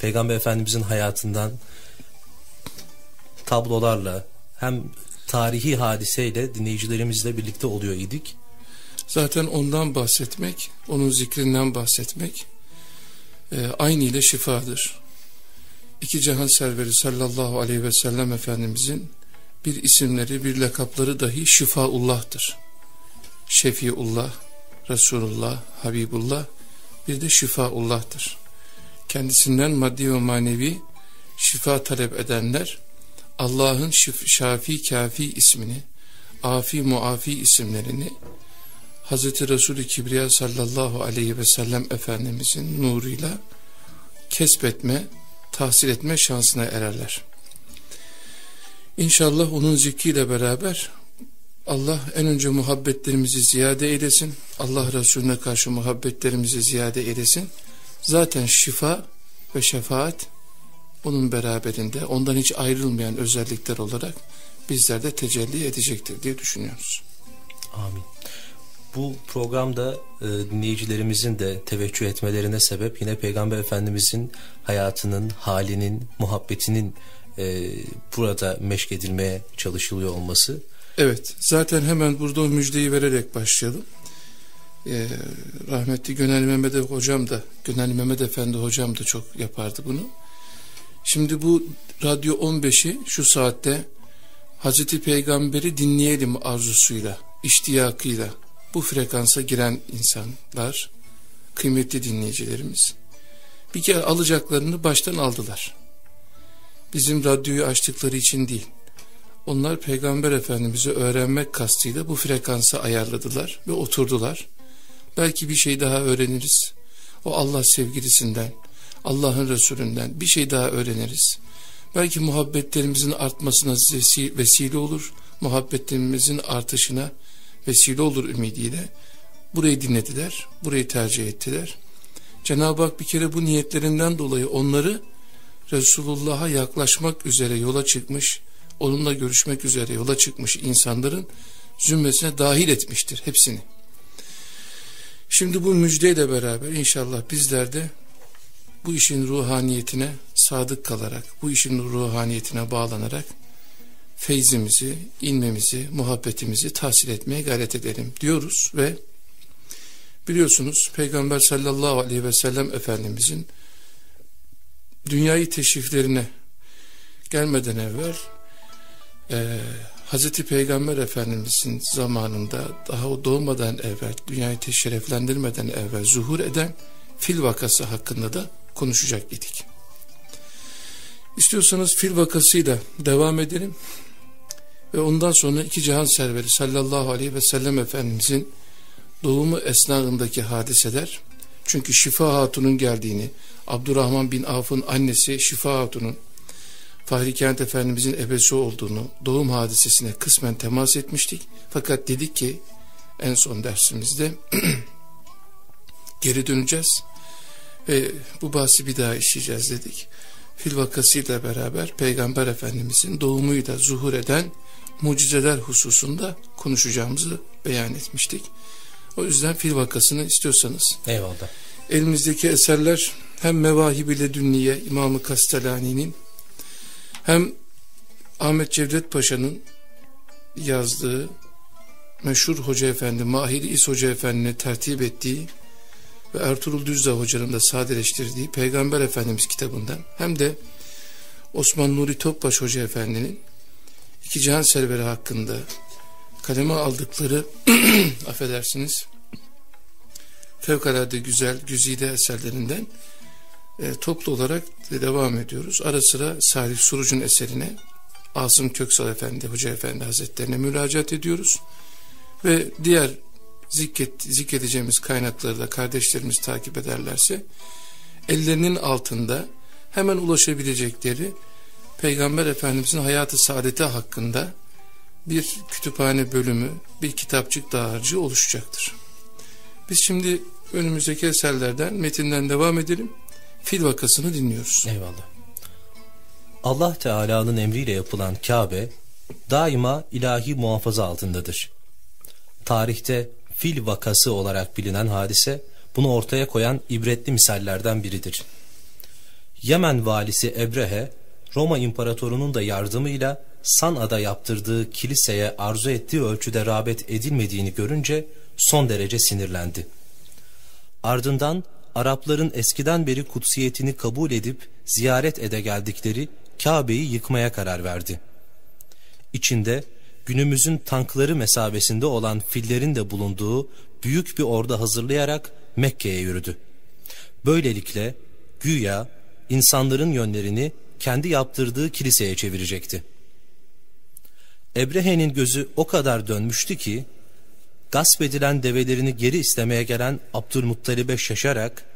Peygamber Efendimizin hayatından tablolarla hem tarihi hadiseyle dinleyicilerimizle birlikte oluyor idik. Zaten ondan bahsetmek, onun zikrinden bahsetmek e, aynı ile şifadır. İki cihan serveri sallallahu aleyhi ve sellem Efendimizin bir isimleri, bir lakapları dahi şifaullah'tır. Şefiullah, Resulullah, Habibullah bir de şifaullah'tır. Kendisinden maddi ve manevi şifa talep edenler Allah'ın şafi kafi ismini, afi muafi isimlerini Hz. Resulü Kibriya sallallahu aleyhi ve sellem Efendimizin nuruyla kesbetme, tahsil etme şansına ererler. İnşallah onun zikriyle beraber Allah en önce muhabbetlerimizi ziyade eylesin. Allah Resulüne karşı muhabbetlerimizi ziyade eylesin. Zaten şifa ve şefaat onun beraberinde ondan hiç ayrılmayan özellikler olarak bizlerde tecelli edecektir diye düşünüyoruz. Amin. Bu programda e, dinleyicilerimizin de teveccüh etmelerine sebep yine Peygamber Efendimizin hayatının, halinin, muhabbetinin e, burada meşk edilmeye çalışılıyor olması. Evet, zaten hemen burada o müjdeyi vererek başlayalım. Ee, rahmetli Gönel Mehmet hocam da, Gönel Mehmet Efendi hocam da çok yapardı bunu. Şimdi bu Radyo 15'i şu saatte Hazreti Peygamber'i dinleyelim arzusuyla, iştiyakıyla bu frekansa giren insanlar, kıymetli dinleyicilerimiz bir kere alacaklarını baştan aldılar. Bizim radyoyu açtıkları için değil. Onlar Peygamber Efendimiz'i öğrenmek kastıyla bu frekansa ayarladılar ve oturdular. Belki bir şey daha öğreniriz. O Allah sevgilisinden, Allah'ın Resulünden bir şey daha öğreniriz. Belki muhabbetlerimizin artmasına vesile olur, muhabbetlerimizin artışına vesile olur ümidiyle. Burayı dinlediler, burayı tercih ettiler. Cenab-ı Hak bir kere bu niyetlerinden dolayı onları Resulullah'a yaklaşmak üzere yola çıkmış, onunla görüşmek üzere yola çıkmış insanların zümresine dahil etmiştir hepsini. Şimdi bu müjdeyle beraber inşallah bizler de bu işin ruhaniyetine sadık kalarak, bu işin ruhaniyetine bağlanarak feyzimizi, inmemizi, muhabbetimizi tahsil etmeye gayret edelim diyoruz ve biliyorsunuz Peygamber sallallahu aleyhi ve sellem Efendimizin dünyayı teşriflerine gelmeden evvel e, Hazreti Peygamber Efendimizin zamanında daha o doğmadan evvel dünyayı teşriflendirmeden evvel zuhur eden fil vakası hakkında da konuşacak idik. İstiyorsanız fil vakasıyla devam edelim ve ondan sonra iki cihan serveri sallallahu aleyhi ve sellem Efendimizin doğumu esnasındaki hadiseler çünkü Şifa Hatun'un geldiğini Abdurrahman bin Avf'ın annesi Şifa Hatun'un Fahri Kent Efendimizin ebesi olduğunu doğum hadisesine kısmen temas etmiştik. Fakat dedik ki en son dersimizde geri döneceğiz ve bu bahsi bir daha işleyeceğiz dedik. Fil vakasıyla beraber Peygamber Efendimizin doğumuyla zuhur eden mucizeler hususunda konuşacağımızı beyan etmiştik. O yüzden fil vakasını istiyorsanız. Eyvallah. Elimizdeki eserler hem Mevahib ile Dünniye İmam-ı Kastelani'nin hem Ahmet Cevdet Paşa'nın yazdığı meşhur Hoca Efendi Mahir İs Hoca Efendi'ne tertip ettiği ve Ertuğrul Düzdağ Hoca'nın da sadeleştirdiği Peygamber Efendimiz kitabından hem de Osman Nuri Topbaş Hoca Efendi'nin iki cihan serveri hakkında kaleme aldıkları affedersiniz fevkalade güzel güzide eserlerinden e, toplu olarak devam ediyoruz. Ara sıra Salih Suruc'un eserine Asım Köksal Efendi, Hoca Efendi Hazretlerine müracaat ediyoruz. Ve diğer zikret, zikredeceğimiz kaynakları da kardeşlerimiz takip ederlerse ellerinin altında hemen ulaşabilecekleri Peygamber Efendimizin hayatı saadeti hakkında bir kütüphane bölümü, bir kitapçık dağarcığı oluşacaktır. Biz şimdi önümüzdeki eserlerden, metinden devam edelim. Fil vakasını dinliyoruz. Eyvallah. Allah Teala'nın emriyle yapılan Kabe daima ilahi muhafaza altındadır. Tarihte fil vakası olarak bilinen hadise bunu ortaya koyan ibretli misallerden biridir. Yemen valisi Ebrehe, Roma imparatorunun da yardımıyla San'a'da yaptırdığı kiliseye arzu ettiği ölçüde rağbet edilmediğini görünce son derece sinirlendi. Ardından Arapların eskiden beri kutsiyetini kabul edip ziyaret ede geldikleri Kabe'yi yıkmaya karar verdi. İçinde günümüzün tankları mesabesinde olan fillerin de bulunduğu büyük bir ordu hazırlayarak Mekke'ye yürüdü. Böylelikle güya insanların yönlerini kendi yaptırdığı kiliseye çevirecekti. Ebrehe'nin gözü o kadar dönmüştü ki gasp edilen develerini geri istemeye gelen Abdülmuttalib'e şaşarak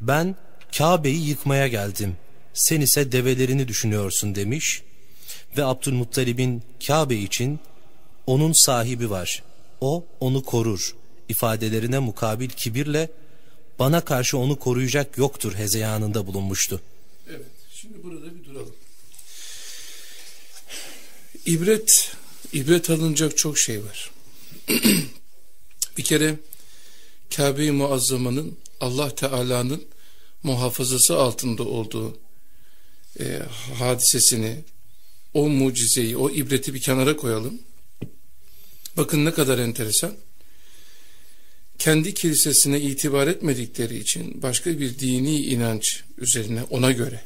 ben Kabe'yi yıkmaya geldim sen ise develerini düşünüyorsun demiş ve Abdülmuttalib'in Kabe için onun sahibi var o onu korur ifadelerine mukabil kibirle bana karşı onu koruyacak yoktur hezeyanında bulunmuştu. Evet şimdi burada bir duralım. İbret, ibret alınacak çok şey var. bir kere Kabe-i Muazzama'nın Allah Teala'nın muhafazası altında olduğu e, hadisesini, o mucizeyi, o ibreti bir kenara koyalım. Bakın ne kadar enteresan. Kendi kilisesine itibar etmedikleri için başka bir dini inanç üzerine ona göre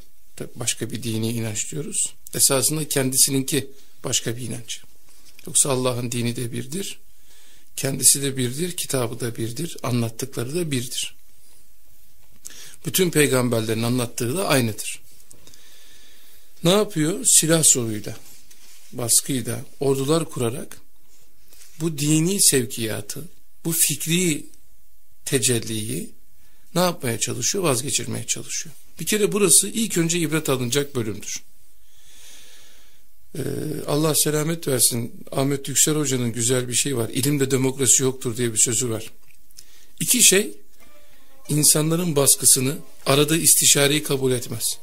başka bir dini inanç diyoruz. Esasında kendisininki başka bir inanç. Yoksa Allah'ın dini de birdir. Kendisi de birdir, kitabı da birdir, anlattıkları da birdir. Bütün peygamberlerin anlattığı da aynıdır. Ne yapıyor? Silah zoruyla, baskıyla, ordular kurarak bu dini sevkiyatı, bu fikri tecelliyi ne yapmaya çalışıyor? Vazgeçirmeye çalışıyor. Bir kere burası ilk önce ibret alınacak bölümdür. Ee, Allah selamet versin. Ahmet Yüksel Hoca'nın güzel bir şey var. İlimde demokrasi yoktur diye bir sözü var. İki şey insanların baskısını arada istişareyi kabul etmez.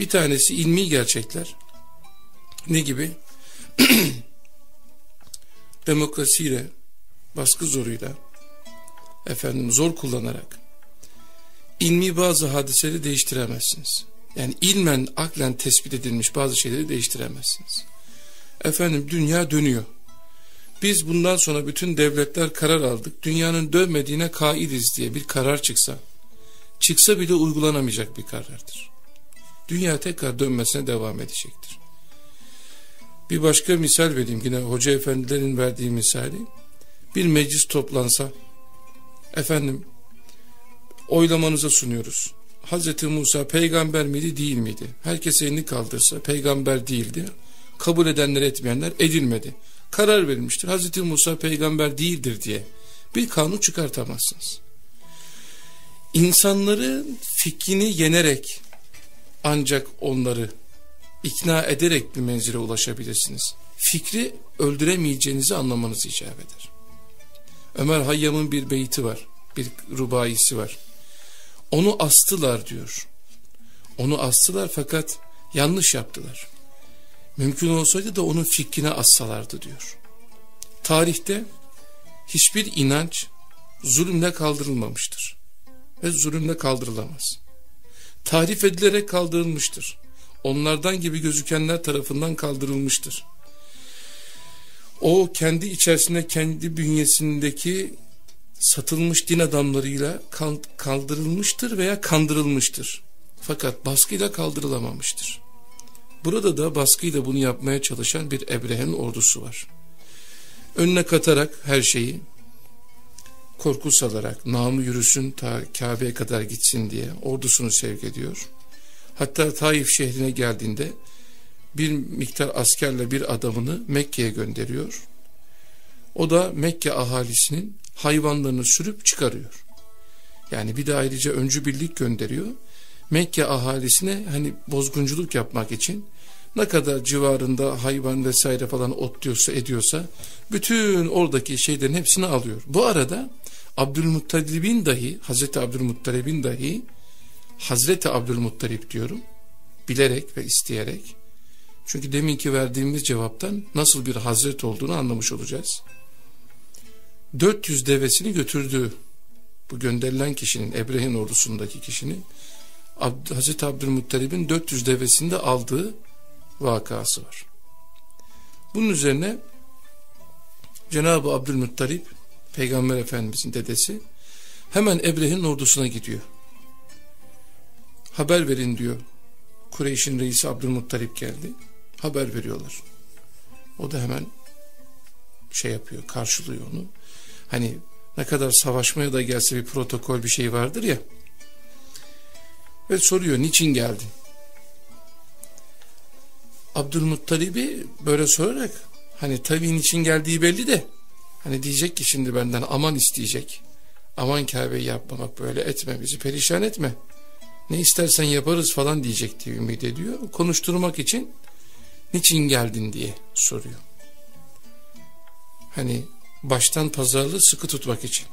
Bir tanesi ilmi gerçekler. Ne gibi? Demokrasiyle, baskı zoruyla, efendim zor kullanarak ilmi bazı hadiseleri değiştiremezsiniz. Yani ilmen, aklen tespit edilmiş bazı şeyleri değiştiremezsiniz. Efendim dünya dönüyor. Biz bundan sonra bütün devletler karar aldık. Dünyanın dönmediğine kaidiz diye bir karar çıksa, çıksa bile uygulanamayacak bir karardır. Dünya tekrar dönmesine devam edecektir. Bir başka misal vereyim yine hoca efendilerin verdiği misali. Bir meclis toplansa, efendim oylamanıza sunuyoruz. Hazreti Musa peygamber miydi değil miydi? Herkes elini kaldırsa peygamber değildi. Kabul edenler etmeyenler edilmedi. Karar verilmiştir. Hazreti Musa peygamber değildir diye bir kanun çıkartamazsınız. İnsanların fikrini yenerek ancak onları ikna ederek bir menzile ulaşabilirsiniz. Fikri öldüremeyeceğinizi anlamanız icap eder. Ömer Hayyam'ın bir beyti var, bir rubayisi var. Onu astılar diyor. Onu astılar fakat yanlış yaptılar. Mümkün olsaydı da onun fikrine assalardı diyor. Tarihte hiçbir inanç zulümle kaldırılmamıştır. Ve zulümle kaldırılamaz. Tarif edilerek kaldırılmıştır. Onlardan gibi gözükenler tarafından kaldırılmıştır. O kendi içerisinde kendi bünyesindeki satılmış din adamlarıyla kaldırılmıştır veya kandırılmıştır. Fakat baskıyla kaldırılamamıştır. Burada da baskıyla bunu yapmaya çalışan bir Ebrehe'nin ordusu var. Önüne katarak her şeyi korku salarak namı yürüsün ta Kabe'ye kadar gitsin diye ordusunu sevk ediyor. Hatta Taif şehrine geldiğinde bir miktar askerle bir adamını Mekke'ye gönderiyor. O da Mekke ahalisinin hayvanlarını sürüp çıkarıyor. Yani bir de ayrıca öncü birlik gönderiyor. Mekke ahalisine hani bozgunculuk yapmak için ne kadar civarında hayvan vesaire falan otluyorsa ediyorsa bütün oradaki şeylerin hepsini alıyor. Bu arada Abdülmuttalib'in dahi Hazreti Abdülmuttalib'in dahi Hazreti Abdülmuttalib diyorum bilerek ve isteyerek çünkü deminki verdiğimiz cevaptan nasıl bir hazret olduğunu anlamış olacağız. 400 devesini götürdü. Bu gönderilen kişinin, Ebrehin ordusundaki kişinin Abd Hazreti Abdülmuttalib'in 400 devesinde aldığı vakası var. Bunun üzerine Cenab-ı Abdülmuttalip Peygamber Efendimizin dedesi hemen Ebrehe'nin ordusuna gidiyor. Haber verin diyor. Kureyş'in reisi Abdülmuttalip geldi. Haber veriyorlar. O da hemen şey yapıyor, karşılıyor onu. Hani ne kadar savaşmaya da gelse bir protokol bir şey vardır ya. Ve soruyor niçin geldin? Abdülmuttalib'i böyle sorarak hani tabii niçin geldiği belli de hani diyecek ki şimdi benden aman isteyecek. Aman Kabe'yi yapmamak böyle etme bizi perişan etme. Ne istersen yaparız falan diyecek diye ümit ediyor. Konuşturmak için niçin geldin diye soruyor. Hani baştan pazarlığı sıkı tutmak için.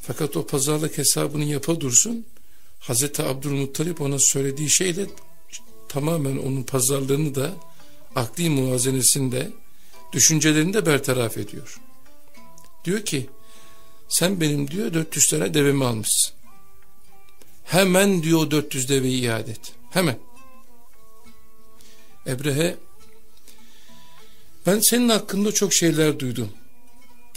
Fakat o pazarlık hesabını yapa dursun. Hazreti Abdülmuttalip ona söylediği şeyle tamamen onun pazarlığını da akli muvazenesinde düşüncelerini de bertaraf ediyor. Diyor ki sen benim diyor 400 tane devemi almışsın. Hemen diyor o 400 deveyi iade et. Hemen. Ebrehe ben senin hakkında çok şeyler duydum.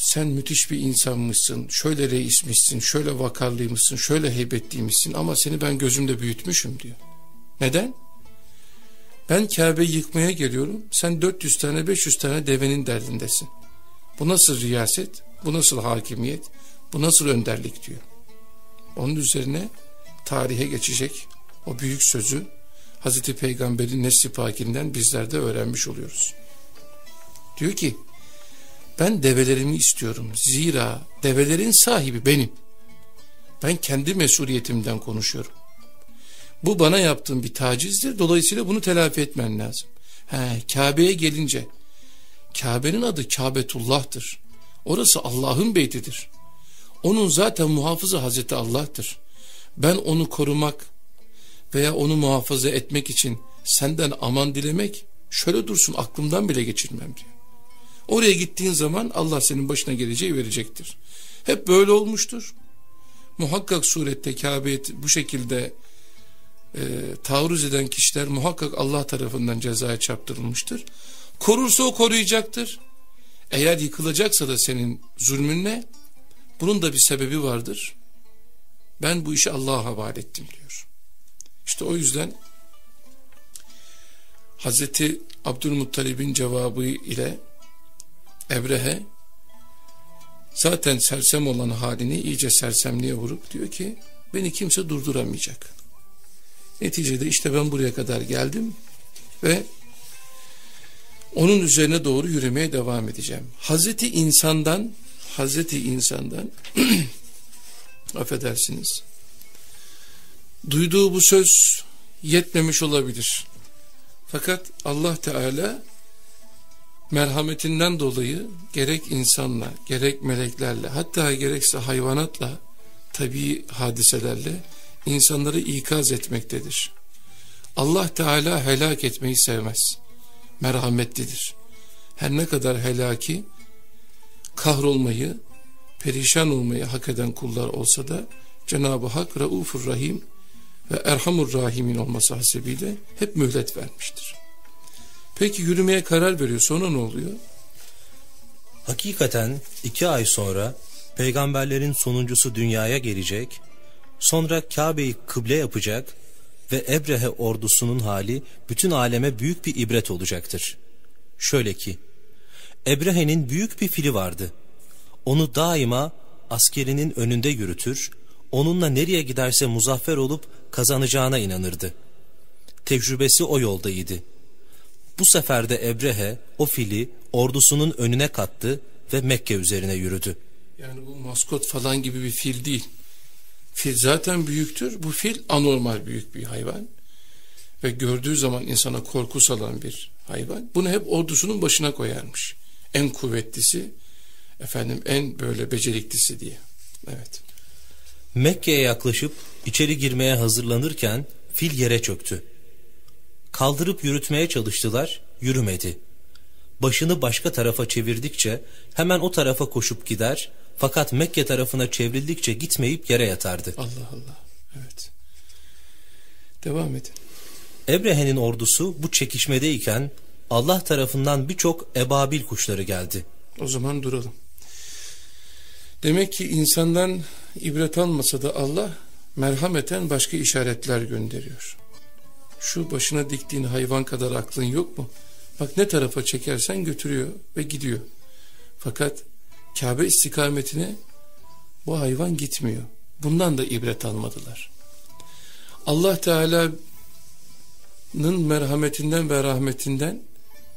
Sen müthiş bir insanmışsın, şöyle reismişsin, şöyle vakarlıymışsın, şöyle heybetliymişsin ama seni ben gözümde büyütmüşüm diyor. Neden? Ben Kabe'yi yıkmaya geliyorum, sen 400 tane 500 tane devenin derdindesin. Bu nasıl riyaset, bu nasıl hakimiyet, bu nasıl önderlik diyor. Onun üzerine tarihe geçecek o büyük sözü Hazreti Peygamber'in nesli pakinden bizler de öğrenmiş oluyoruz. Diyor ki ben develerimi istiyorum zira develerin sahibi benim. Ben kendi mesuliyetimden konuşuyorum. Bu bana yaptığım bir tacizdir dolayısıyla bunu telafi etmen lazım. He, Kabe'ye gelince Kabe'nin adı Kabetullah'tır. Orası Allah'ın beytidir. Onun zaten muhafızı Hazreti Allah'tır. Ben onu korumak veya onu muhafaza etmek için senden aman dilemek şöyle dursun aklımdan bile geçirmem diyor. Oraya gittiğin zaman Allah senin başına geleceği verecektir. Hep böyle olmuştur. Muhakkak surette Kabe'ye bu şekilde e, taarruz eden kişiler muhakkak Allah tarafından cezaya çarptırılmıştır. Korursa o koruyacaktır. Eğer yıkılacaksa da senin zulmünle bunun da bir sebebi vardır. Ben bu işi Allah'a havale ettim diyor. İşte o yüzden Hazreti Abdülmuttalib'in cevabı ile Ebrehe zaten sersem olan halini iyice sersemliğe vurup diyor ki beni kimse durduramayacak. Neticede işte ben buraya kadar geldim ve onun üzerine doğru yürümeye devam edeceğim. Hazreti insandan Hazreti insandan affedersiniz duyduğu bu söz yetmemiş olabilir. Fakat Allah Teala merhametinden dolayı gerek insanla gerek meleklerle hatta gerekse hayvanatla tabi hadiselerle insanları ikaz etmektedir. Allah Teala helak etmeyi sevmez. Merhametlidir. Her ne kadar helaki kahrolmayı, perişan olmayı hak eden kullar olsa da Cenab-ı Hak Raufur Rahim ve Erhamur Rahim'in olması hasebiyle hep mühlet vermiştir. Peki yürümeye karar veriyor sonra ne oluyor? Hakikaten iki ay sonra peygamberlerin sonuncusu dünyaya gelecek, sonra Kabe'yi kıble yapacak ve Ebrehe ordusunun hali bütün aleme büyük bir ibret olacaktır. Şöyle ki, Ebrehe'nin büyük bir fili vardı. Onu daima askerinin önünde yürütür, onunla nereye giderse muzaffer olup kazanacağına inanırdı. Tecrübesi o yoldaydı. Bu sefer de Ebrehe o fili ordusunun önüne kattı ve Mekke üzerine yürüdü. Yani bu maskot falan gibi bir fil değil. Fil zaten büyüktür. Bu fil anormal büyük bir hayvan. Ve gördüğü zaman insana korku salan bir hayvan. Bunu hep ordusunun başına koyarmış. En kuvvetlisi, efendim en böyle beceriklisi diye. Evet. Mekke'ye yaklaşıp içeri girmeye hazırlanırken fil yere çöktü. Kaldırıp yürütmeye çalıştılar, yürümedi. Başını başka tarafa çevirdikçe hemen o tarafa koşup gider fakat Mekke tarafına çevrildikçe gitmeyip yere yatardı. Allah Allah. Evet. Devam edin. Ebrehe'nin ordusu bu çekişmedeyken Allah tarafından birçok ebabil kuşları geldi. O zaman duralım. Demek ki insandan ibret almasa da Allah merhameten başka işaretler gönderiyor. Şu başına diktiğin hayvan kadar aklın yok mu? Bak ne tarafa çekersen götürüyor ve gidiyor. Fakat Kabe istikametine bu hayvan gitmiyor. Bundan da ibret almadılar. Allah Teala'nın merhametinden ve rahmetinden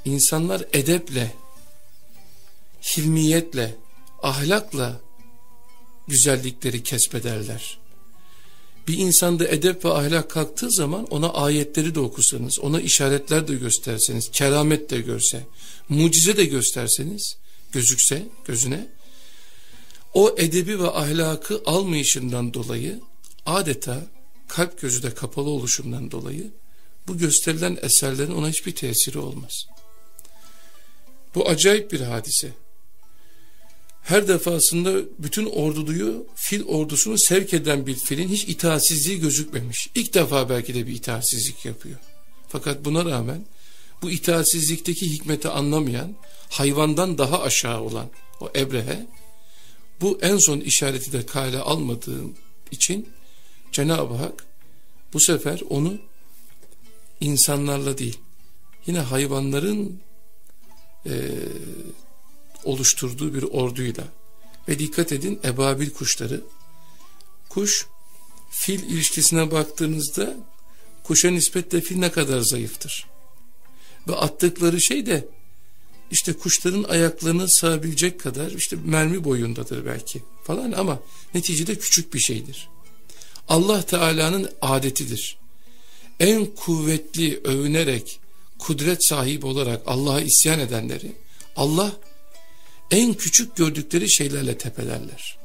insanlar edeple, hilmiyetle, ahlakla güzellikleri kesbederler. Bir insanda edep ve ahlak kalktığı zaman ona ayetleri de okusanız, ona işaretler de gösterseniz, keramet de görse, mucize de gösterseniz, gözükse gözüne, o edebi ve ahlakı almayışından dolayı adeta kalp gözü de kapalı oluşundan dolayı bu gösterilen eserlerin ona hiçbir tesiri olmaz. Bu acayip bir hadise. Her defasında bütün orduyu, fil ordusunu sevk eden bir filin hiç itaatsizliği gözükmemiş. İlk defa belki de bir itaatsizlik yapıyor. Fakat buna rağmen bu itaatsizlikteki hikmeti anlamayan, hayvandan daha aşağı olan o Ebrehe, bu en son işareti de kale almadığım için Cenab-ı Hak bu sefer onu insanlarla değil, yine hayvanların e, oluşturduğu bir orduyla ve dikkat edin ebabil kuşları kuş fil ilişkisine baktığınızda kuşa nispetle fil ne kadar zayıftır ve attıkları şey de işte kuşların ayaklarını sığabilecek kadar işte mermi boyundadır belki falan ama neticede küçük bir şeydir. Allah Teala'nın adetidir. En kuvvetli övünerek kudret sahibi olarak Allah'a isyan edenleri Allah en küçük gördükleri şeylerle tepelerler.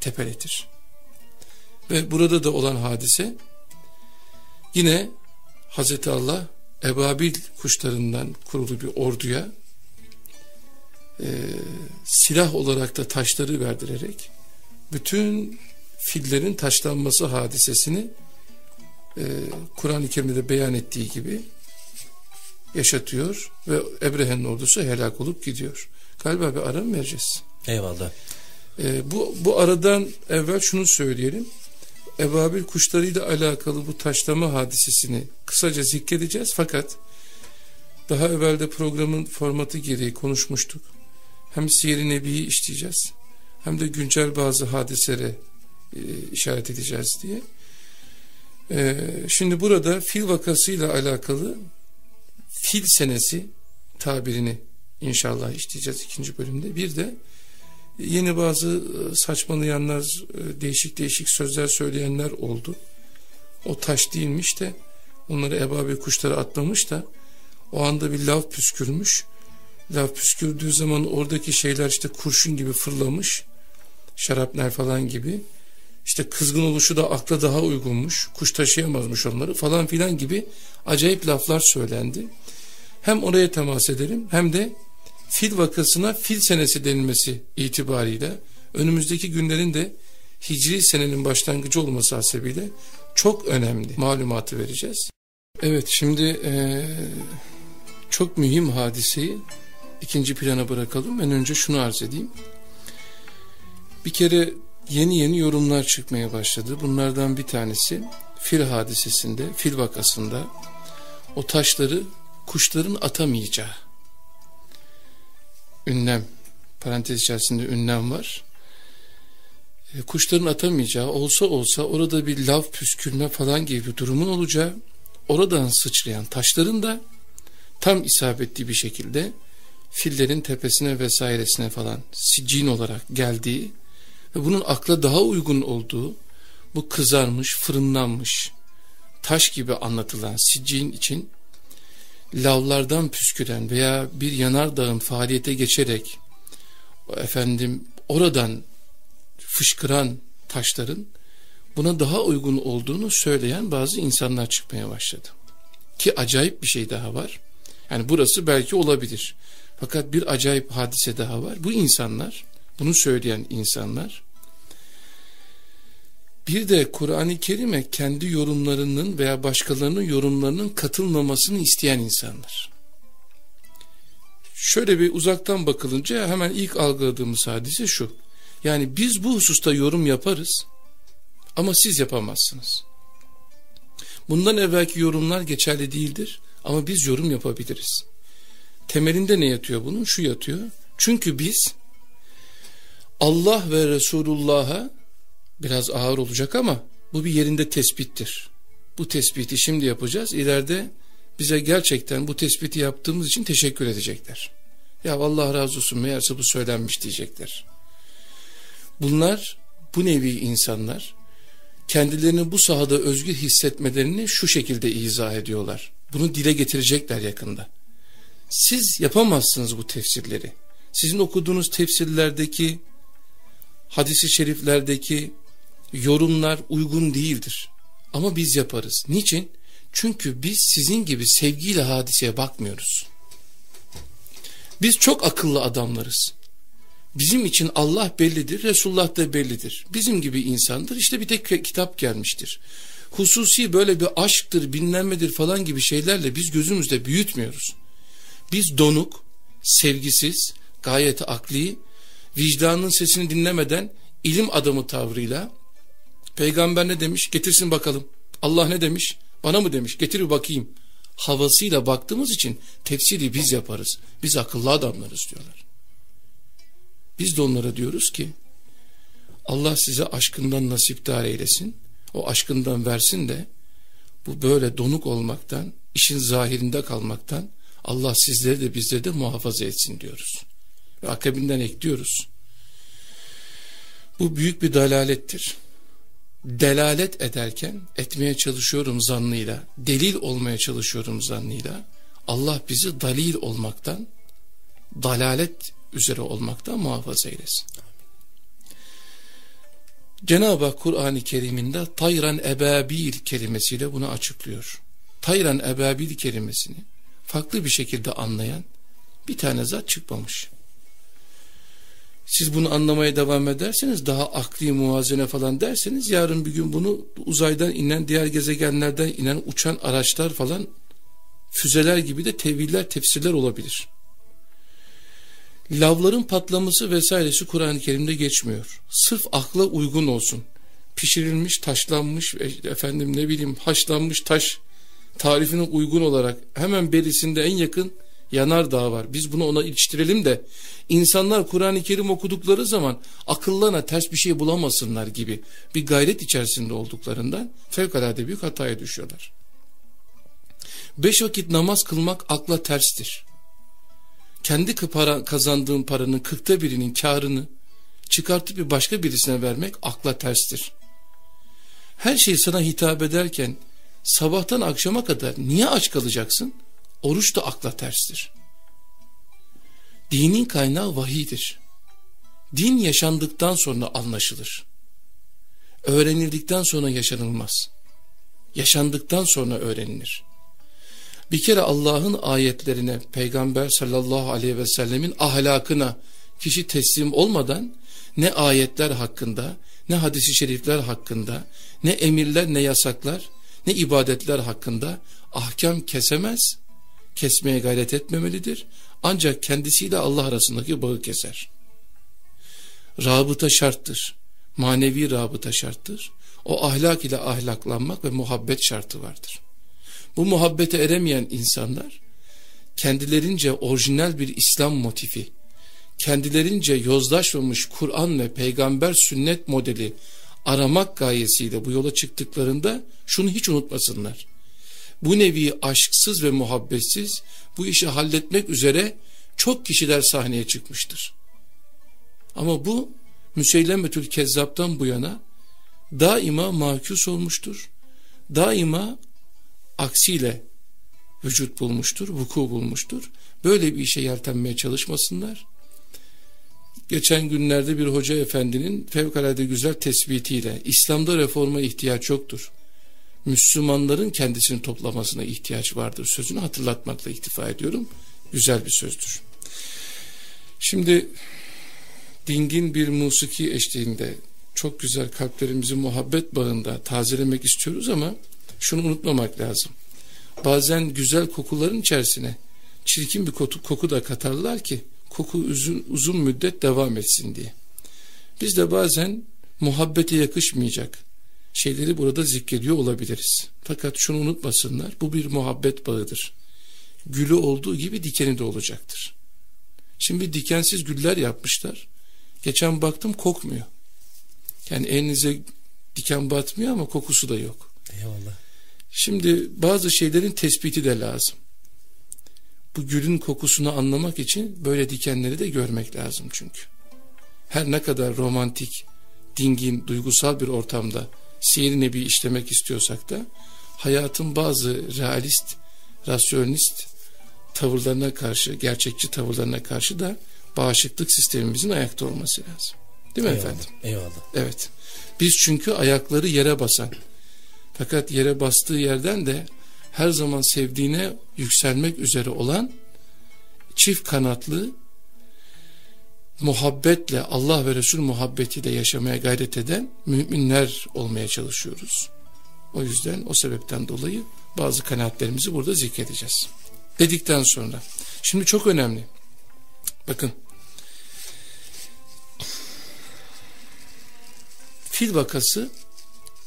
Tepeletir. Ve burada da olan hadise yine Hazreti Allah ebabil kuşlarından kurulu bir orduya e, silah olarak da taşları verdirerek bütün fillerin taşlanması hadisesini e, Kur'an-ı Kerim'de beyan ettiği gibi yaşatıyor ve Ebrehe'nin ordusu helak olup gidiyor. Galiba bir ara mı vereceğiz? Eyvallah. E, bu, bu aradan evvel şunu söyleyelim. Ebabil kuşlarıyla alakalı bu taşlama hadisesini kısaca zikredeceğiz fakat daha evvelde programın formatı gereği konuşmuştuk. Hem Siyer-i Nebi'yi işleyeceğiz hem de güncel bazı hadiselere e, işaret edeceğiz diye. E, şimdi burada fil vakasıyla alakalı fil senesi tabirini inşallah işleyeceğiz ikinci bölümde. Bir de yeni bazı e, saçmalayanlar, e, değişik değişik sözler söyleyenler oldu. O taş değilmiş de onları ebabil kuşları atlamış da o anda bir lav püskürmüş. Lav püskürdüğü zaman oradaki şeyler işte kurşun gibi fırlamış. Şarapner falan gibi. İşte kızgın oluşu da akla daha uygunmuş. Kuş taşıyamazmış onları falan filan gibi acayip laflar söylendi. Hem oraya temas edelim hem de fil vakasına fil senesi denilmesi itibariyle önümüzdeki günlerin de hicri senenin başlangıcı olması hasebiyle çok önemli malumatı vereceğiz. Evet şimdi e, çok mühim hadiseyi ikinci plana bırakalım. Ben önce şunu arz edeyim. Bir kere yeni yeni yorumlar çıkmaya başladı. Bunlardan bir tanesi fil hadisesinde, fil vakasında o taşları kuşların atamayacağı ünlem parantez içerisinde ünlem var. E, kuşların atamayacağı olsa olsa orada bir lav püskürme falan gibi bir durumun olacağı oradan sıçrayan taşların da tam isabetli bir şekilde fillerin tepesine vesairesine falan sicin olarak geldiği ve bunun akla daha uygun olduğu bu kızarmış, fırınlanmış taş gibi anlatılan sicin için lavlardan püsküren veya bir yanardağın faaliyete geçerek efendim oradan fışkıran taşların buna daha uygun olduğunu söyleyen bazı insanlar çıkmaya başladı. Ki acayip bir şey daha var. Yani burası belki olabilir. Fakat bir acayip hadise daha var. Bu insanlar, bunu söyleyen insanlar Bir de Kur'an-ı Kerim'e kendi yorumlarının veya başkalarının yorumlarının katılmamasını isteyen insanlar. Şöyle bir uzaktan bakılınca hemen ilk algıladığımız hadise şu. Yani biz bu hususta yorum yaparız ama siz yapamazsınız. Bundan evvelki yorumlar geçerli değildir ama biz yorum yapabiliriz. Temelinde ne yatıyor bunun? Şu yatıyor. Çünkü biz Allah ve Resulullah'a biraz ağır olacak ama bu bir yerinde tespittir. Bu tespiti şimdi yapacağız. İleride bize gerçekten bu tespiti yaptığımız için teşekkür edecekler. Ya Allah razı olsun meğerse bu söylenmiş diyecekler. Bunlar bu nevi insanlar kendilerini bu sahada özgür hissetmelerini şu şekilde izah ediyorlar. Bunu dile getirecekler yakında. Siz yapamazsınız bu tefsirleri. Sizin okuduğunuz tefsirlerdeki, hadisi şeriflerdeki yorumlar uygun değildir. Ama biz yaparız. Niçin? Çünkü biz sizin gibi sevgiyle hadiseye bakmıyoruz. Biz çok akıllı adamlarız. Bizim için Allah bellidir, Resulullah da bellidir. Bizim gibi insandır. İşte bir tek kitap gelmiştir. Hususi böyle bir aşktır, binlenmedir falan gibi şeylerle biz gözümüzde büyütmüyoruz. Biz donuk, sevgisiz, gayet akli, vicdanın sesini dinlemeden ilim adamı tavrıyla peygamber ne demiş getirsin bakalım. Allah ne demiş bana mı demiş getir bakayım. Havasıyla baktığımız için tefsiri biz yaparız. Biz akıllı adamlarız diyorlar. Biz de onlara diyoruz ki Allah size aşkından nasipdar eylesin. O aşkından versin de bu böyle donuk olmaktan, işin zahirinde kalmaktan Allah sizleri de bizleri de muhafaza etsin diyoruz. Ve akabinden ekliyoruz. Bu büyük bir dalalettir. Delalet ederken etmeye çalışıyorum zannıyla, delil olmaya çalışıyorum zannıyla Allah bizi dalil olmaktan, dalalet üzere olmaktan muhafaza eylesin. Cenab-ı Hak Kur'an-ı Kerim'inde tayran ebabil kelimesiyle bunu açıklıyor. Tayran ebabil kelimesini farklı bir şekilde anlayan bir tane zat çıkmamış. Siz bunu anlamaya devam ederseniz daha akli muvazene falan derseniz yarın bir gün bunu uzaydan inen diğer gezegenlerden inen uçan araçlar falan füzeler gibi de teviller tefsirler olabilir. Lavların patlaması vesairesi Kur'an-ı Kerim'de geçmiyor. Sırf akla uygun olsun. Pişirilmiş, taşlanmış, e, efendim ne bileyim haşlanmış taş tarifine uygun olarak hemen berisinde en yakın yanardağ var. Biz bunu ona iliştirelim de insanlar Kur'an-ı Kerim okudukları zaman akıllarına ters bir şey bulamasınlar gibi bir gayret içerisinde olduklarından fevkalade büyük hataya düşüyorlar. Beş vakit namaz kılmak akla terstir. Kendi para, kazandığın paranın kırkta birinin karını çıkartıp bir başka birisine vermek akla terstir. Her şey sana hitap ederken sabahtan akşama kadar niye aç kalacaksın? Oruç da akla terstir. Dinin kaynağı vahidir. Din yaşandıktan sonra anlaşılır. Öğrenildikten sonra yaşanılmaz. Yaşandıktan sonra öğrenilir. Bir kere Allah'ın ayetlerine, Peygamber sallallahu aleyhi ve sellemin ahlakına kişi teslim olmadan ne ayetler hakkında, ne hadisi şerifler hakkında, ne emirler ne yasaklar, ne ibadetler hakkında ahkam kesemez, kesmeye gayret etmemelidir. Ancak kendisiyle Allah arasındaki bağı keser. Rabıta şarttır. Manevi rabıta şarttır. O ahlak ile ahlaklanmak ve muhabbet şartı vardır. Bu muhabbete eremeyen insanlar kendilerince orijinal bir İslam motifi, kendilerince yozlaşmamış Kur'an ve peygamber sünnet modeli aramak gayesiyle bu yola çıktıklarında şunu hiç unutmasınlar. Bu nevi aşksız ve muhabbetsiz bu işi halletmek üzere çok kişiler sahneye çıkmıştır. Ama bu Müseylemetül Kezzap'tan bu yana daima mahkus olmuştur. Daima aksiyle vücut bulmuştur, vuku bulmuştur. Böyle bir işe yeltenmeye çalışmasınlar. Geçen günlerde bir hoca efendinin fevkalade güzel tespitiyle İslam'da reforma ihtiyaç yoktur. Müslümanların kendisini toplamasına ihtiyaç vardır sözünü hatırlatmakla iktifa ediyorum. Güzel bir sözdür. Şimdi dingin bir musiki eşliğinde çok güzel kalplerimizi muhabbet bağında tazelemek istiyoruz ama şunu unutmamak lazım. Bazen güzel kokuların içerisine çirkin bir koku, koku da katarlar ki koku uzun, uzun müddet devam etsin diye. Biz de bazen muhabbete yakışmayacak şeyleri burada zikrediyor olabiliriz. Fakat şunu unutmasınlar bu bir muhabbet bağıdır. Gülü olduğu gibi dikeni de olacaktır. Şimdi dikensiz güller yapmışlar. Geçen baktım kokmuyor. Yani elinize diken batmıyor ama kokusu da yok. Eyvallah. Şimdi bazı şeylerin tespiti de lazım. Bu gülün kokusunu anlamak için böyle dikenleri de görmek lazım çünkü. Her ne kadar romantik, dingin, duygusal bir ortamda sihir nebi işlemek istiyorsak da hayatın bazı realist, rasyonist tavırlarına karşı, gerçekçi tavırlarına karşı da bağışıklık sistemimizin ayakta olması lazım. Değil mi Eyvallah, efendim? Eyvallah. Evet. Biz çünkü ayakları yere basan fakat yere bastığı yerden de her zaman sevdiğine yükselmek üzere olan çift kanatlı muhabbetle Allah ve Resul muhabbetiyle yaşamaya gayret eden müminler olmaya çalışıyoruz. O yüzden o sebepten dolayı bazı kanaatlerimizi burada zikredeceğiz. Dedikten sonra şimdi çok önemli. Bakın fil vakası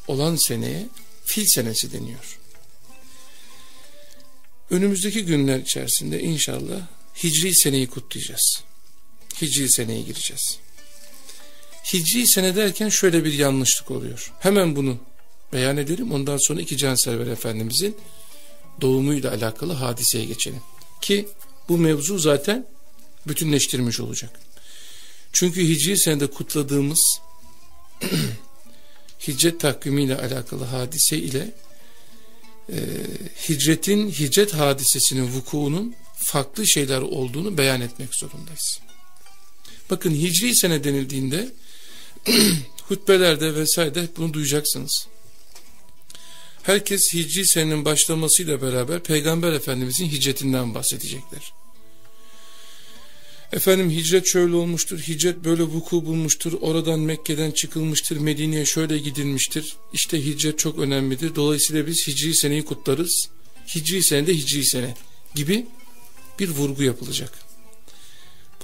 olan seneye fil senesi deniyor. Önümüzdeki günler içerisinde inşallah Hicri seneyi kutlayacağız. Hicri seneye gireceğiz. Hicri sene derken şöyle bir yanlışlık oluyor. Hemen bunu beyan edelim. Ondan sonra iki cansever efendimizin doğumuyla alakalı hadiseye geçelim. Ki bu mevzu zaten bütünleştirmiş olacak. Çünkü Hicri senede kutladığımız hicret takvimiyle alakalı hadise ile e, hicretin hicret hadisesinin vukuunun farklı şeyler olduğunu beyan etmek zorundayız. Bakın hicri sene denildiğinde hutbelerde vesairede bunu duyacaksınız. Herkes hicri senenin başlamasıyla beraber Peygamber Efendimizin hicretinden bahsedecekler. Efendim hicret şöyle olmuştur, hicret böyle vuku bulmuştur, oradan Mekke'den çıkılmıştır, Medine'ye şöyle gidilmiştir. İşte hicret çok önemlidir. Dolayısıyla biz hicri seneyi kutlarız. Hicri sene de hicri sene gibi bir vurgu yapılacak.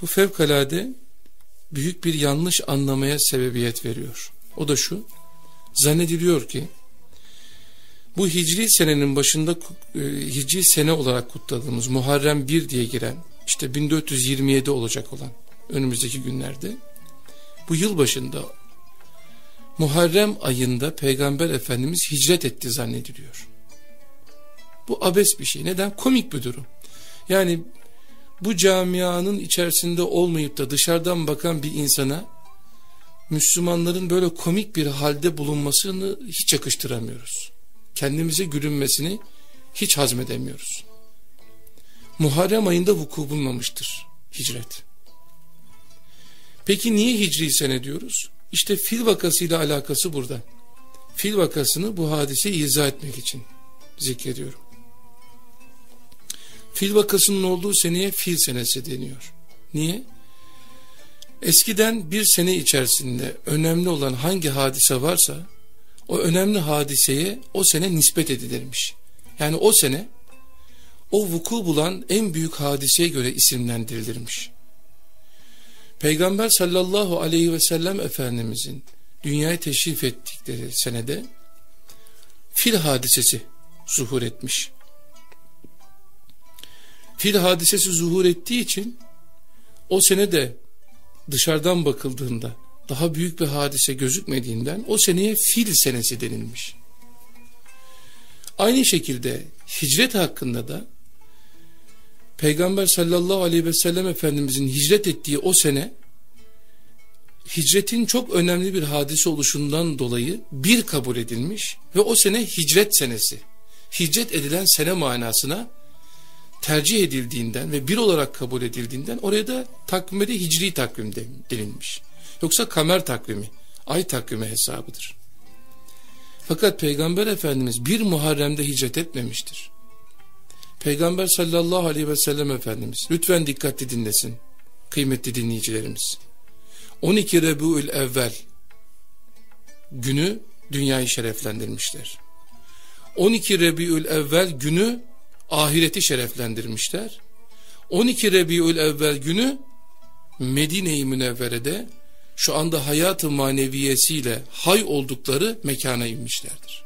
Bu fevkalade büyük bir yanlış anlamaya sebebiyet veriyor. O da şu, zannediliyor ki bu hicri senenin başında e, hicri sene olarak kutladığımız Muharrem 1 diye giren işte 1427 olacak olan önümüzdeki günlerde bu yıl başında Muharrem ayında Peygamber Efendimiz hicret etti zannediliyor. Bu abes bir şey. Neden? Komik bir durum. Yani bu camianın içerisinde olmayıp da dışarıdan bakan bir insana Müslümanların böyle komik bir halde bulunmasını hiç yakıştıramıyoruz. Kendimize gülünmesini hiç hazmedemiyoruz. Muharrem ayında vuku bulmamıştır hicret. Peki niye hicri sene diyoruz? İşte fil vakasıyla alakası burada. Fil vakasını bu hadise izah etmek için zikrediyorum. Fil vakasının olduğu seneye fil senesi deniyor. Niye? Eskiden bir sene içerisinde önemli olan hangi hadise varsa o önemli hadiseye o sene nispet edilirmiş. Yani o sene o vuku bulan en büyük hadiseye göre isimlendirilirmiş. Peygamber sallallahu aleyhi ve sellem Efendimizin dünyaya teşrif ettikleri senede fil hadisesi zuhur etmiş. Fil hadisesi zuhur ettiği için o senede dışarıdan bakıldığında daha büyük bir hadise gözükmediğinden o seneye fil senesi denilmiş. Aynı şekilde hicret hakkında da Peygamber sallallahu aleyhi ve sellem Efendimizin hicret ettiği o sene hicretin çok önemli bir hadise oluşundan dolayı bir kabul edilmiş ve o sene hicret senesi hicret edilen sene manasına tercih edildiğinden ve bir olarak kabul edildiğinden oraya da takvimde hicri takvim denilmiş. Yoksa kamer takvimi, ay takvimi hesabıdır. Fakat Peygamber Efendimiz bir Muharrem'de hicret etmemiştir. Peygamber sallallahu aleyhi ve sellem Efendimiz lütfen dikkatli dinlesin kıymetli dinleyicilerimiz. 12 Rebu'ül evvel günü dünyayı şereflendirmişler. 12 Rebiül Evvel günü ahireti şereflendirmişler. 12 Rebiül Evvel günü Medine-i Münevvere'de şu anda hayatı maneviyesiyle hay oldukları mekana inmişlerdir.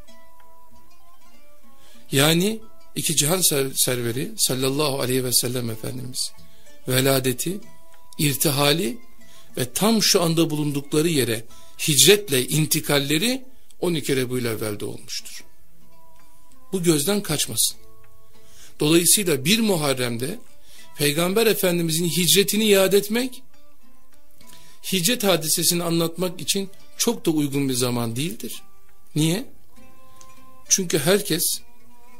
Yani iki cihan serveri sallallahu aleyhi ve sellem Efendimiz veladeti, irtihali ve tam şu anda bulundukları yere hicretle intikalleri 12 Rebül evvelde olmuştur. Bu gözden kaçmasın. Dolayısıyla bir Muharrem'de Peygamber Efendimizin hicretini iade etmek, hicret hadisesini anlatmak için çok da uygun bir zaman değildir. Niye? Çünkü herkes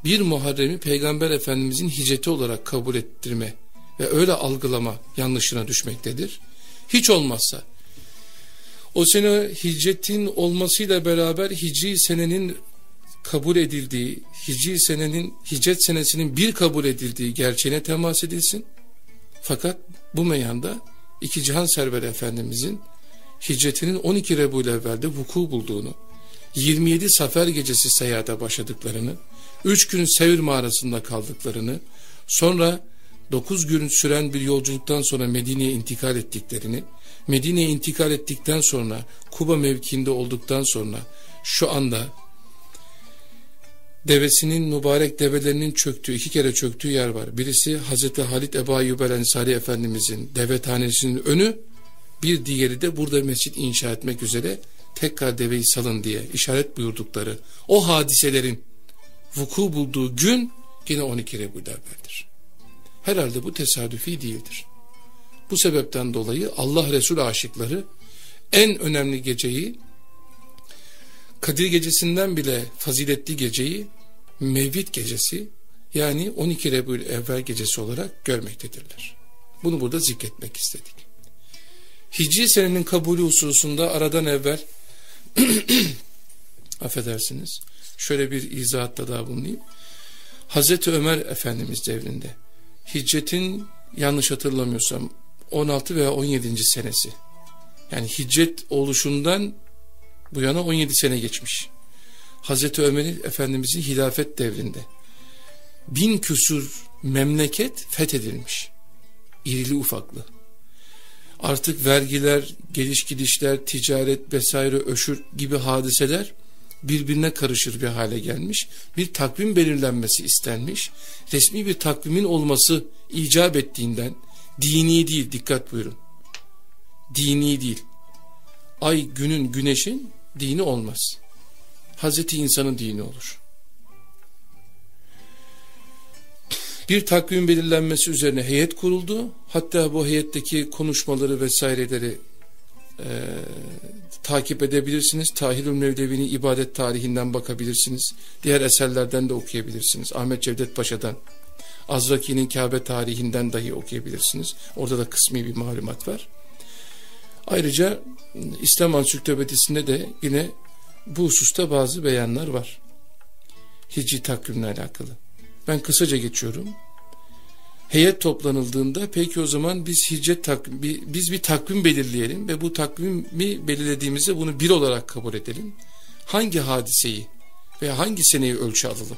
bir Muharrem'i Peygamber Efendimizin hicreti olarak kabul ettirme ve öyle algılama yanlışına düşmektedir. Hiç olmazsa o sene hicretin olmasıyla beraber hicri senenin kabul edildiği, hicri senenin, hicret senesinin bir kabul edildiği gerçeğine temas edilsin. Fakat bu meyanda iki cihan server efendimizin hicretinin 12 Rebul evvelde vuku bulduğunu, 27 Safer gecesi seyahate başladıklarını, 3 gün Sevr mağarasında kaldıklarını, sonra 9 gün süren bir yolculuktan sonra Medine'ye intikal ettiklerini, Medine'ye intikal ettikten sonra Kuba mevkiinde olduktan sonra şu anda devesinin mübarek develerinin çöktüğü iki kere çöktüğü yer var. Birisi Hazreti Halit Ebu Ayyub el Ensari Efendimizin devetanesinin önü bir diğeri de burada mescit inşa etmek üzere tekrar deveyi salın diye işaret buyurdukları o hadiselerin vuku bulduğu gün yine 12 Rebul evveldir. Herhalde bu tesadüfi değildir. Bu sebepten dolayı Allah Resul aşıkları en önemli geceyi Kadir gecesinden bile faziletli geceyi Mevlid gecesi yani 12 Rebül evvel gecesi olarak görmektedirler. Bunu burada zikretmek istedik. Hicri senenin kabulü hususunda aradan evvel affedersiniz şöyle bir izahatta daha bulunayım. Hazreti Ömer Efendimiz devrinde hicretin yanlış hatırlamıyorsam 16 veya 17. senesi. Yani hicret oluşundan bu yana 17 sene geçmiş. Hazreti Ömer Efendimizin hilafet devrinde bin küsur memleket fethedilmiş. İrili ufaklı. Artık vergiler, geliş gidişler, ticaret vesaire öşür gibi hadiseler birbirine karışır bir hale gelmiş. Bir takvim belirlenmesi istenmiş. Resmi bir takvimin olması icap ettiğinden dini değil dikkat buyurun. Dini değil. Ay günün güneşin dini olmaz. Hazreti insanın dini olur. Bir takvim belirlenmesi üzerine heyet kuruldu. Hatta bu heyetteki konuşmaları vesaireleri e, takip edebilirsiniz. Tahirül Mevlevi'nin ibadet tarihinden bakabilirsiniz. Diğer eserlerden de okuyabilirsiniz. Ahmet Cevdet Paşa'dan, Azraki'nin Kabe tarihinden dahi okuyabilirsiniz. Orada da kısmi bir malumat var. Ayrıca İslam Ansiklopedisinde de yine bu hususta bazı beyanlar var. Hicri takvimle alakalı. Ben kısaca geçiyorum. Heyet toplanıldığında peki o zaman biz hicret takvim, biz bir takvim belirleyelim ve bu takvimi belirlediğimizde bunu bir olarak kabul edelim. Hangi hadiseyi veya hangi seneyi ölçü alalım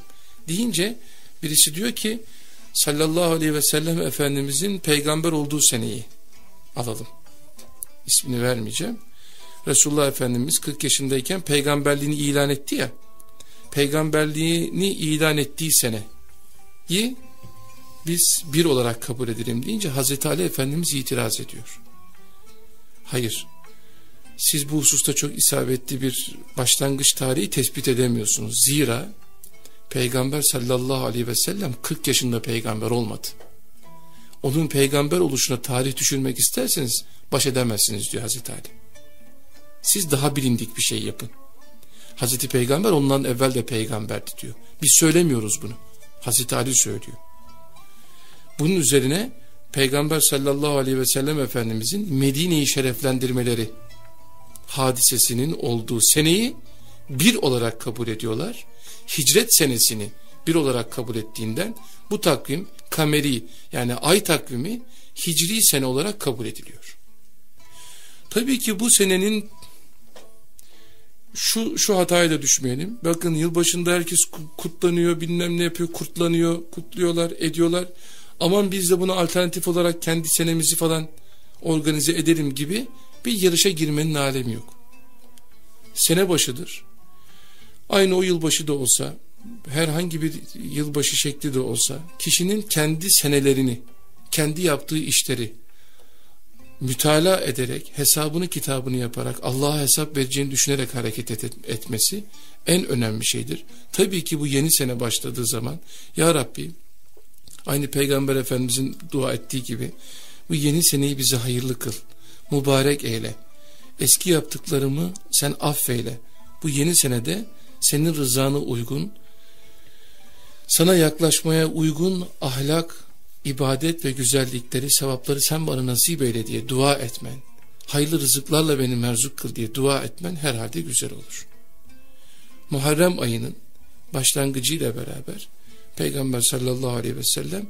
deyince birisi diyor ki sallallahu aleyhi ve sellem Efendimizin peygamber olduğu seneyi alalım. İsmini vermeyeceğim. Resulullah Efendimiz 40 yaşındayken peygamberliğini ilan etti ya. Peygamberliğini ilan ettiği seneyi biz bir olarak kabul edelim deyince Hazreti Ali Efendimiz itiraz ediyor. Hayır. Siz bu hususta çok isabetli bir başlangıç tarihi tespit edemiyorsunuz. Zira Peygamber sallallahu aleyhi ve sellem 40 yaşında peygamber olmadı. Onun peygamber oluşuna tarih düşürmek isterseniz baş edemezsiniz diyor Hazreti Ali. Siz daha bilindik bir şey yapın. Hazreti Peygamber ondan evvel de peygamberdi diyor. Biz söylemiyoruz bunu. Hazreti Ali söylüyor. Bunun üzerine Peygamber sallallahu aleyhi ve sellem Efendimizin Medine'yi şereflendirmeleri hadisesinin olduğu seneyi bir olarak kabul ediyorlar. Hicret senesini bir olarak kabul ettiğinden bu takvim kameri yani ay takvimi hicri sene olarak kabul ediliyor. Tabii ki bu senenin şu şu hataya da düşmeyelim. Bakın yılbaşında herkes kutlanıyor, bilmem ne yapıyor, kurtlanıyor, kutluyorlar, ediyorlar. Aman biz de buna alternatif olarak kendi senemizi falan organize edelim gibi bir yarışa girmenin alemi yok. Sene başıdır. Aynı o yılbaşı da olsa, herhangi bir yılbaşı şekli de olsa, kişinin kendi senelerini, kendi yaptığı işleri, mütalaa ederek, hesabını kitabını yaparak, Allah'a hesap vereceğini düşünerek hareket et etmesi en önemli şeydir. Tabii ki bu yeni sene başladığı zaman, Ya Rabbi, aynı Peygamber Efendimizin dua ettiği gibi, bu yeni seneyi bize hayırlı kıl, mübarek eyle, eski yaptıklarımı sen affeyle, bu yeni senede senin rızana uygun, sana yaklaşmaya uygun ahlak, ibadet ve güzellikleri, sevapları sen bana nasip eyle diye dua etmen, hayırlı rızıklarla beni merzuk kıl diye dua etmen herhalde güzel olur. Muharrem ayının başlangıcıyla beraber Peygamber sallallahu aleyhi ve sellem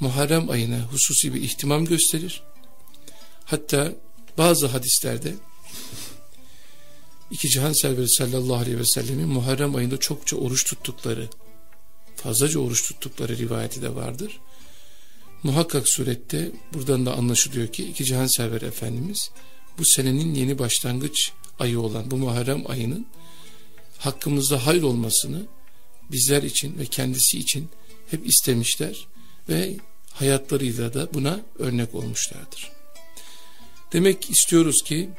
Muharrem ayına hususi bir ihtimam gösterir. Hatta bazı hadislerde iki cihan serveri sallallahu aleyhi ve sellemin Muharrem ayında çokça oruç tuttukları, fazlaca oruç tuttukları rivayeti de vardır. Muhakkak surette buradan da anlaşılıyor ki iki cihan serveri Efendimiz bu senenin yeni başlangıç ayı olan bu Muharrem ayının hakkımızda hayır olmasını bizler için ve kendisi için hep istemişler ve hayatlarıyla da buna örnek olmuşlardır. Demek istiyoruz ki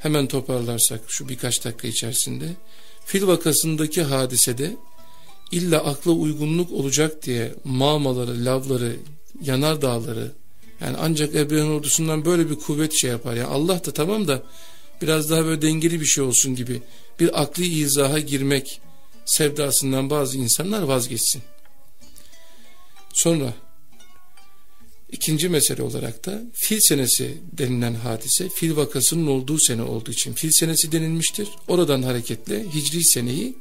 hemen toparlarsak şu birkaç dakika içerisinde fil vakasındaki hadisede illa akla uygunluk olacak diye mağmaları, lavları, yanar dağları yani ancak Ebrehe'nin ordusundan böyle bir kuvvet şey yapar. Yani Allah da tamam da biraz daha böyle dengeli bir şey olsun gibi bir akli izaha girmek sevdasından bazı insanlar vazgeçsin. Sonra ikinci mesele olarak da fil senesi denilen hadise fil vakasının olduğu sene olduğu için fil senesi denilmiştir. Oradan hareketle hicri seneyi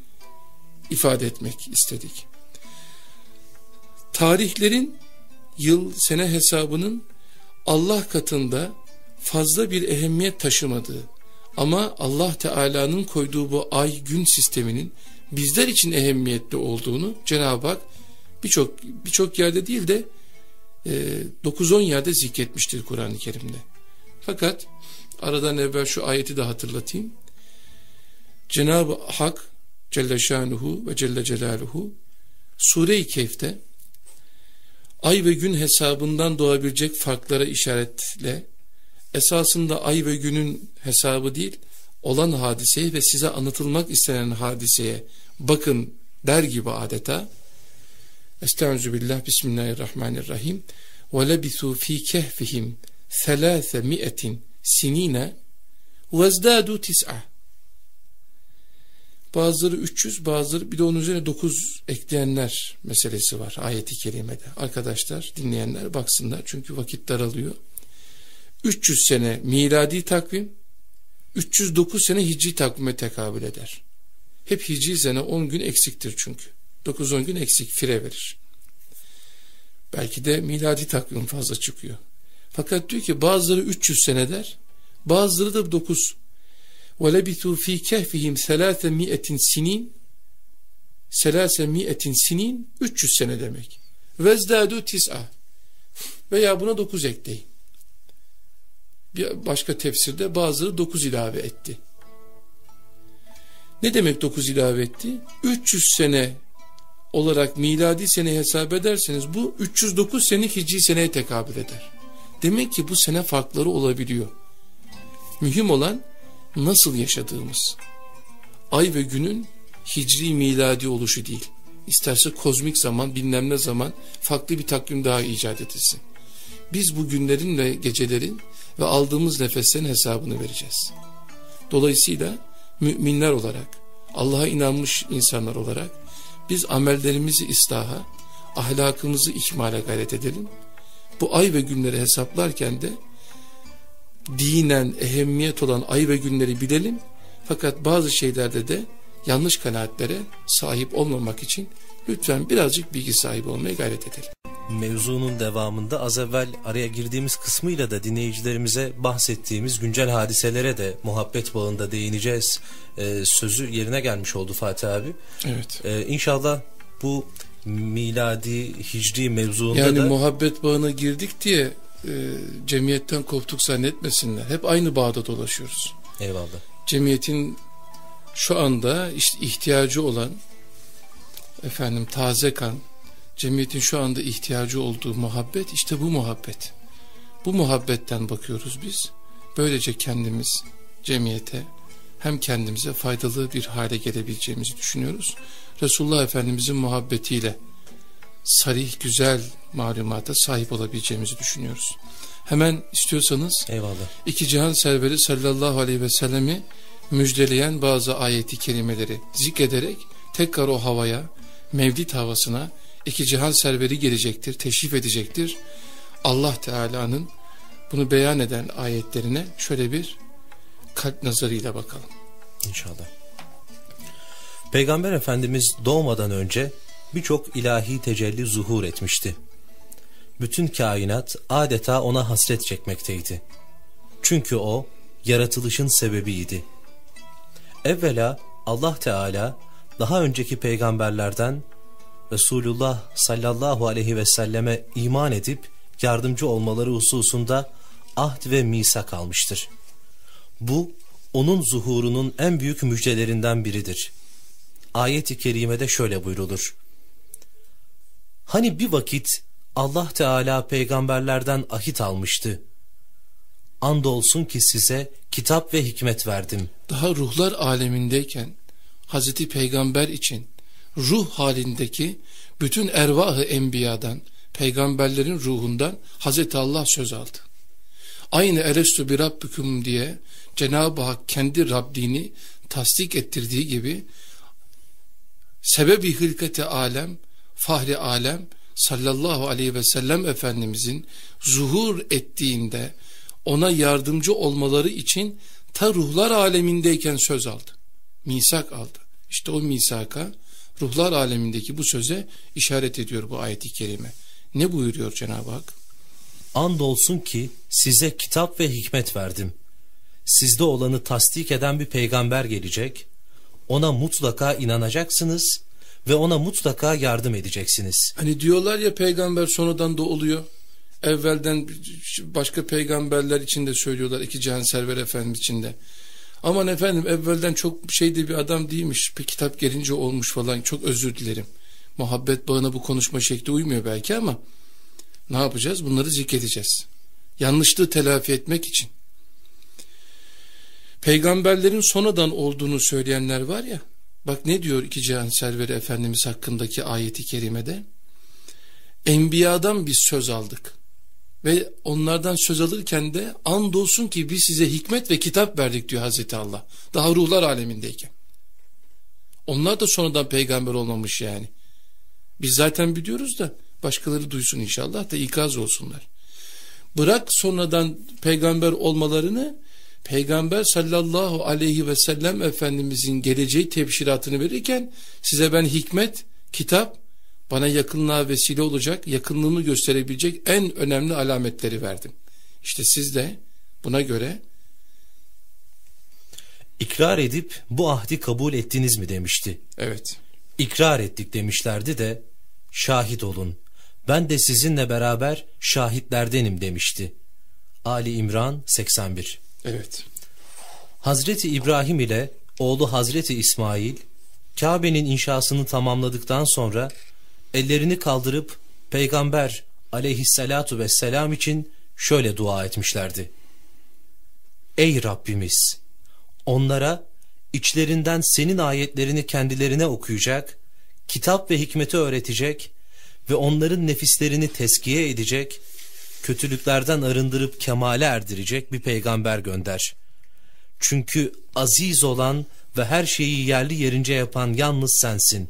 ifade etmek istedik. Tarihlerin yıl sene hesabının Allah katında fazla bir ehemmiyet taşımadığı ama Allah Teala'nın koyduğu bu ay gün sisteminin bizler için ehemmiyetli olduğunu Cenab-ı Hak birçok birçok yerde değil de e, 9-10 yerde zikretmiştir Kur'an-ı Kerim'de. Fakat aradan evvel şu ayeti de hatırlatayım. Cenab-ı Hak Celle Şanuhu ve Celle Celaluhu. Sure-i Kehf'te ay ve gün hesabından doğabilecek farklara işaretle esasında ay ve günün hesabı değil olan hadiseye ve size anlatılmak istenen hadiseye bakın der gibi adeta. Estaizu billah Bismillahirrahmanirrahim. Ve lebisu fi kehfihim thelâthe mi'etin sinine vezdâdu tis'a Bazıları 300 bazıları bir de onun üzerine 9 ekleyenler meselesi var ayeti kerimede. Arkadaşlar dinleyenler baksınlar çünkü vakit daralıyor. 300 sene miladi takvim 309 sene hicri takvime tekabül eder. Hep hicri sene 10 gün eksiktir çünkü. 9-10 gün eksik fire verir. Belki de miladi takvim fazla çıkıyor. Fakat diyor ki bazıları 300 sene der, bazıları da 9. وَلَبِثُوا ف۪ي كَهْفِهِمْ ثَلَاثَ مِئَةٍ سِن۪ينَ Selase mi'etin sinin 300 sene demek. Vezdadu tis'a veya buna 9 ekleyin. Bir başka tefsirde bazıları 9 ilave etti. Ne demek 9 ilave etti? 300 sene olarak miladi sene hesap ederseniz bu 309 sene hicri seneye tekabül eder. Demek ki bu sene farkları olabiliyor. Mühim olan nasıl yaşadığımız. Ay ve günün hicri miladi oluşu değil. İsterse kozmik zaman bilmem ne zaman farklı bir takvim daha icat edilsin. Biz bu günlerin ve gecelerin ve aldığımız nefeslerin hesabını vereceğiz. Dolayısıyla müminler olarak, Allah'a inanmış insanlar olarak biz amellerimizi islaha, ahlakımızı ihmale gayret edelim. Bu ay ve günleri hesaplarken de dinen ehemmiyet olan ay ve günleri bilelim. Fakat bazı şeylerde de yanlış kanaatlere sahip olmamak için lütfen birazcık bilgi sahibi olmaya gayret edelim. mevzunun devamında az evvel araya girdiğimiz kısmıyla da dinleyicilerimize bahsettiğimiz güncel hadiselere de muhabbet bağında değineceğiz e, sözü yerine gelmiş oldu Fatih abi. Evet. E, inşallah bu miladi hicri mevzuunda yani da... Yani muhabbet bağına girdik diye e, cemiyetten koptuk zannetmesinler. Hep aynı bağda dolaşıyoruz. Eyvallah. Cemiyetin şu anda işte ihtiyacı olan efendim taze kan, cemiyetin şu anda ihtiyacı olduğu muhabbet işte bu muhabbet. Bu muhabbetten bakıyoruz biz. Böylece kendimiz cemiyete hem kendimize faydalı bir hale gelebileceğimizi düşünüyoruz. Resulullah Efendimizin muhabbetiyle sarih güzel malumata sahip olabileceğimizi düşünüyoruz. Hemen istiyorsanız Eyvallah. iki cihan serveri sallallahu aleyhi ve sellemi müjdeleyen bazı ayeti kelimeleri zikrederek tekrar o havaya, mevlid havasına iki cihan serveri gelecektir, teşrif edecektir. Allah Teala'nın bunu beyan eden ayetlerine şöyle bir kalp nazarıyla bakalım. İnşallah. Peygamber Efendimiz doğmadan önce birçok ilahi tecelli zuhur etmişti. Bütün kainat adeta ona hasret çekmekteydi. Çünkü o yaratılışın sebebiydi. Evvela Allah Teala daha önceki peygamberlerden Resulullah sallallahu aleyhi ve selleme iman edip yardımcı olmaları hususunda ahd ve misak almıştır. Bu onun zuhurunun en büyük müjdelerinden biridir. Ayet-i kerimede şöyle buyrulur. Hani bir vakit Allah Teala peygamberlerden ahit almıştı. Andolsun ki size kitap ve hikmet verdim. Daha ruhlar alemindeyken Hazreti Peygamber için ruh halindeki bütün ervahı enbiyadan, peygamberlerin ruhundan Hazreti Allah söz aldı. Aynı Erestu bir Rabbüküm diye Cenab-ı Hak kendi Rabbini tasdik ettirdiği gibi sebebi hılkati alem, fahri alem sallallahu aleyhi ve sellem Efendimizin zuhur ettiğinde ona yardımcı olmaları için ta ruhlar alemindeyken söz aldı. Misak aldı. İşte o misaka ruhlar alemindeki bu söze işaret ediyor bu ayeti kerime. Ne buyuruyor Cenab-ı Hak? Andolsun ki size kitap ve hikmet verdim. Sizde olanı tasdik eden bir peygamber gelecek. Ona mutlaka inanacaksınız ve ona mutlaka yardım edeceksiniz. Hani diyorlar ya peygamber sonradan da oluyor. Evvelden başka peygamberler için de söylüyorlar iki cihan server efendimiz için de. Aman efendim evvelden çok şeyde bir adam değilmiş. Bir kitap gelince olmuş falan. Çok özür dilerim. Muhabbet bağına bu konuşma şekli uymuyor belki ama ne yapacağız? Bunları zikredeceğiz. Yanlışlığı telafi etmek için. Peygamberlerin sonradan olduğunu söyleyenler var ya. Bak ne diyor iki cihan serveri efendimiz hakkındaki ayeti kerimede? Enbiyadan biz söz aldık. Ve onlardan söz alırken de andolsun ki biz size hikmet ve kitap verdik diyor Hazreti Allah. Daha ruhlar alemindeyken. Onlar da sonradan peygamber olmamış yani. Biz zaten biliyoruz da başkaları duysun inşallah da ikaz olsunlar. Bırak sonradan peygamber olmalarını peygamber sallallahu aleyhi ve sellem efendimizin geleceği tebşiratını verirken size ben hikmet, kitap bana yakınlığa vesile olacak, yakınlığını gösterebilecek en önemli alametleri verdim. İşte siz de buna göre ikrar edip bu ahdi kabul ettiniz mi demişti. Evet. İkrar ettik demişlerdi de şahit olun. Ben de sizinle beraber şahitlerdenim demişti. Ali İmran 81 Evet. Hazreti İbrahim ile oğlu Hazreti İsmail Kabe'nin inşasını tamamladıktan sonra ellerini kaldırıp peygamber aleyhissalatu vesselam için şöyle dua etmişlerdi. Ey Rabbimiz! Onlara içlerinden senin ayetlerini kendilerine okuyacak, kitap ve hikmeti öğretecek ve onların nefislerini teskiye edecek, kötülüklerden arındırıp kemale erdirecek bir peygamber gönder. Çünkü aziz olan ve her şeyi yerli yerince yapan yalnız sensin.